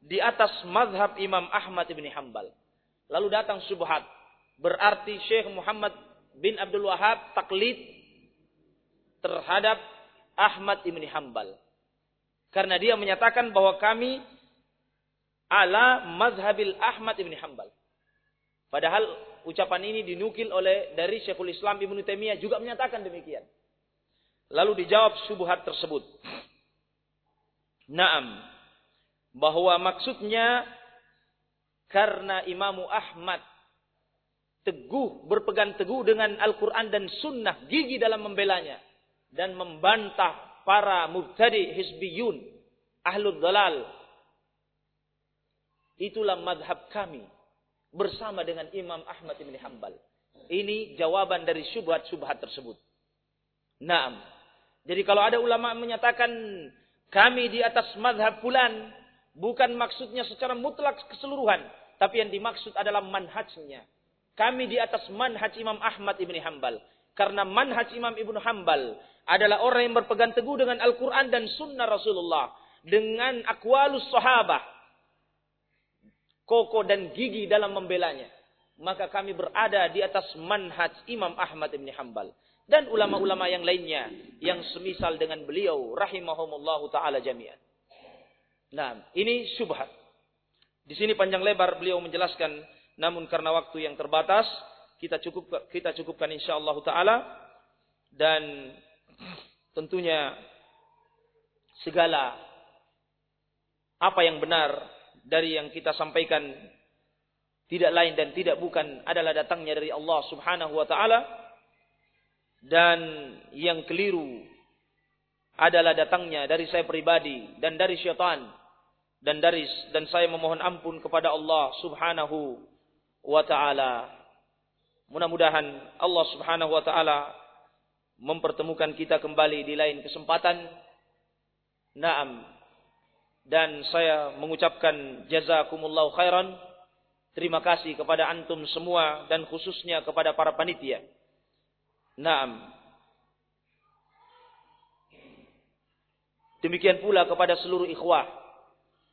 di atas mazhab Imam Ahmad bin Hambal. Lalu datang subhat. Berarti Syekh Muhammad bin Abdul Wahab taklid terhadap Ahmad bin Hambal. Karena dia menyatakan bahwa kami ala mazhabil Ahmad bin Hambal. Padahal ucapan ini dinukil oleh dari Syekhul Islam Ibnu Taimiyah juga menyatakan demikian. Lalu dijawab subhat tersebut. Naam. Bahwa maksudnya karena Imam Ahmad teguh, berpegang teguh dengan Al-Quran dan Sunnah, gigi dalam membelanya. Dan membantah para mubtadi hisbiyun, ahlul dalal. Itulah madhab kami bersama dengan Imam Ahmad bin Hanbal. Ini jawaban dari syubhat-syubhat tersebut. Naam. Jadi kalau ada ulama menyatakan kami di atas madhab fulan. Bukan maksudnya secara mutlak keseluruhan. Tapi yang dimaksud adalah manhajnya. Kami di atas manhaj Imam Ahmad ibn Hanbal. Karena manhaj Imam ibn Hanbal adalah orang yang berpegang teguh dengan Al-Quran dan Sunnah Rasulullah. Dengan akwalus sahabah. Koko dan gigi dalam membelanya. Maka kami berada di atas manhaj Imam Ahmad ibn Hanbal dan ulama-ulama yang lainnya yang semisal dengan beliau rahimahumullahu taala jami'an. Nah, ini syubhat. Di sini panjang lebar beliau menjelaskan namun karena waktu yang terbatas kita cukup kita cukupkan insyaallah taala. Dan tentunya segala apa yang benar dari yang kita sampaikan tidak lain dan tidak bukan adalah datangnya dari Allah Subhanahu wa taala. Dan yang keliru adalah datangnya dari saya pribadi dan dari syaitan. Dan dari dan saya memohon ampun kepada Allah Subhanahu wa taala. Mudah-mudahan Allah Subhanahu wa taala mempertemukan kita kembali di lain kesempatan. Naam. Dan saya mengucapkan jazakumullahu khairan. Terima kasih kepada antum semua dan khususnya kepada para panitia. Naam. Demikian pula kepada seluruh ikhwah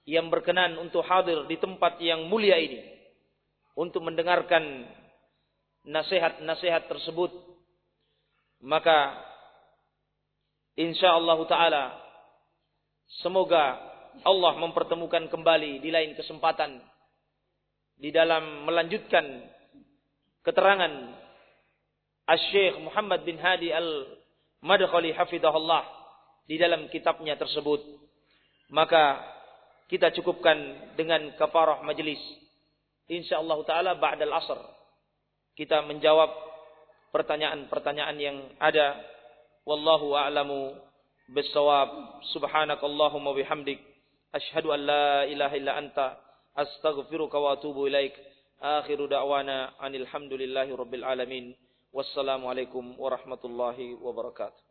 yang berkenan untuk hadir di tempat yang mulia ini untuk mendengarkan nasihat-nasihat tersebut maka insyaallah taala semoga Allah mempertemukan kembali di lain kesempatan di dalam melanjutkan keterangan Asy-Syaikh Muhammad bin Hadi Al-Madkhali hafizahullah di dalam kitabnya tersebut. Maka kita cukupkan dengan kafarah majelis insyaallah taala ba'dal asr. Kita menjawab pertanyaan-pertanyaan yang ada. Wallahu a'lamu bissawab. Subhanakallahumma bihamdik. Asyhadu an la ilaha illa anta. Astaghfiruka wa atubu ilaik. Akhiru da'wana anil hamdulillahi rabbil alamin. Wassalamu alaikum warahmatullahi wabarakatuh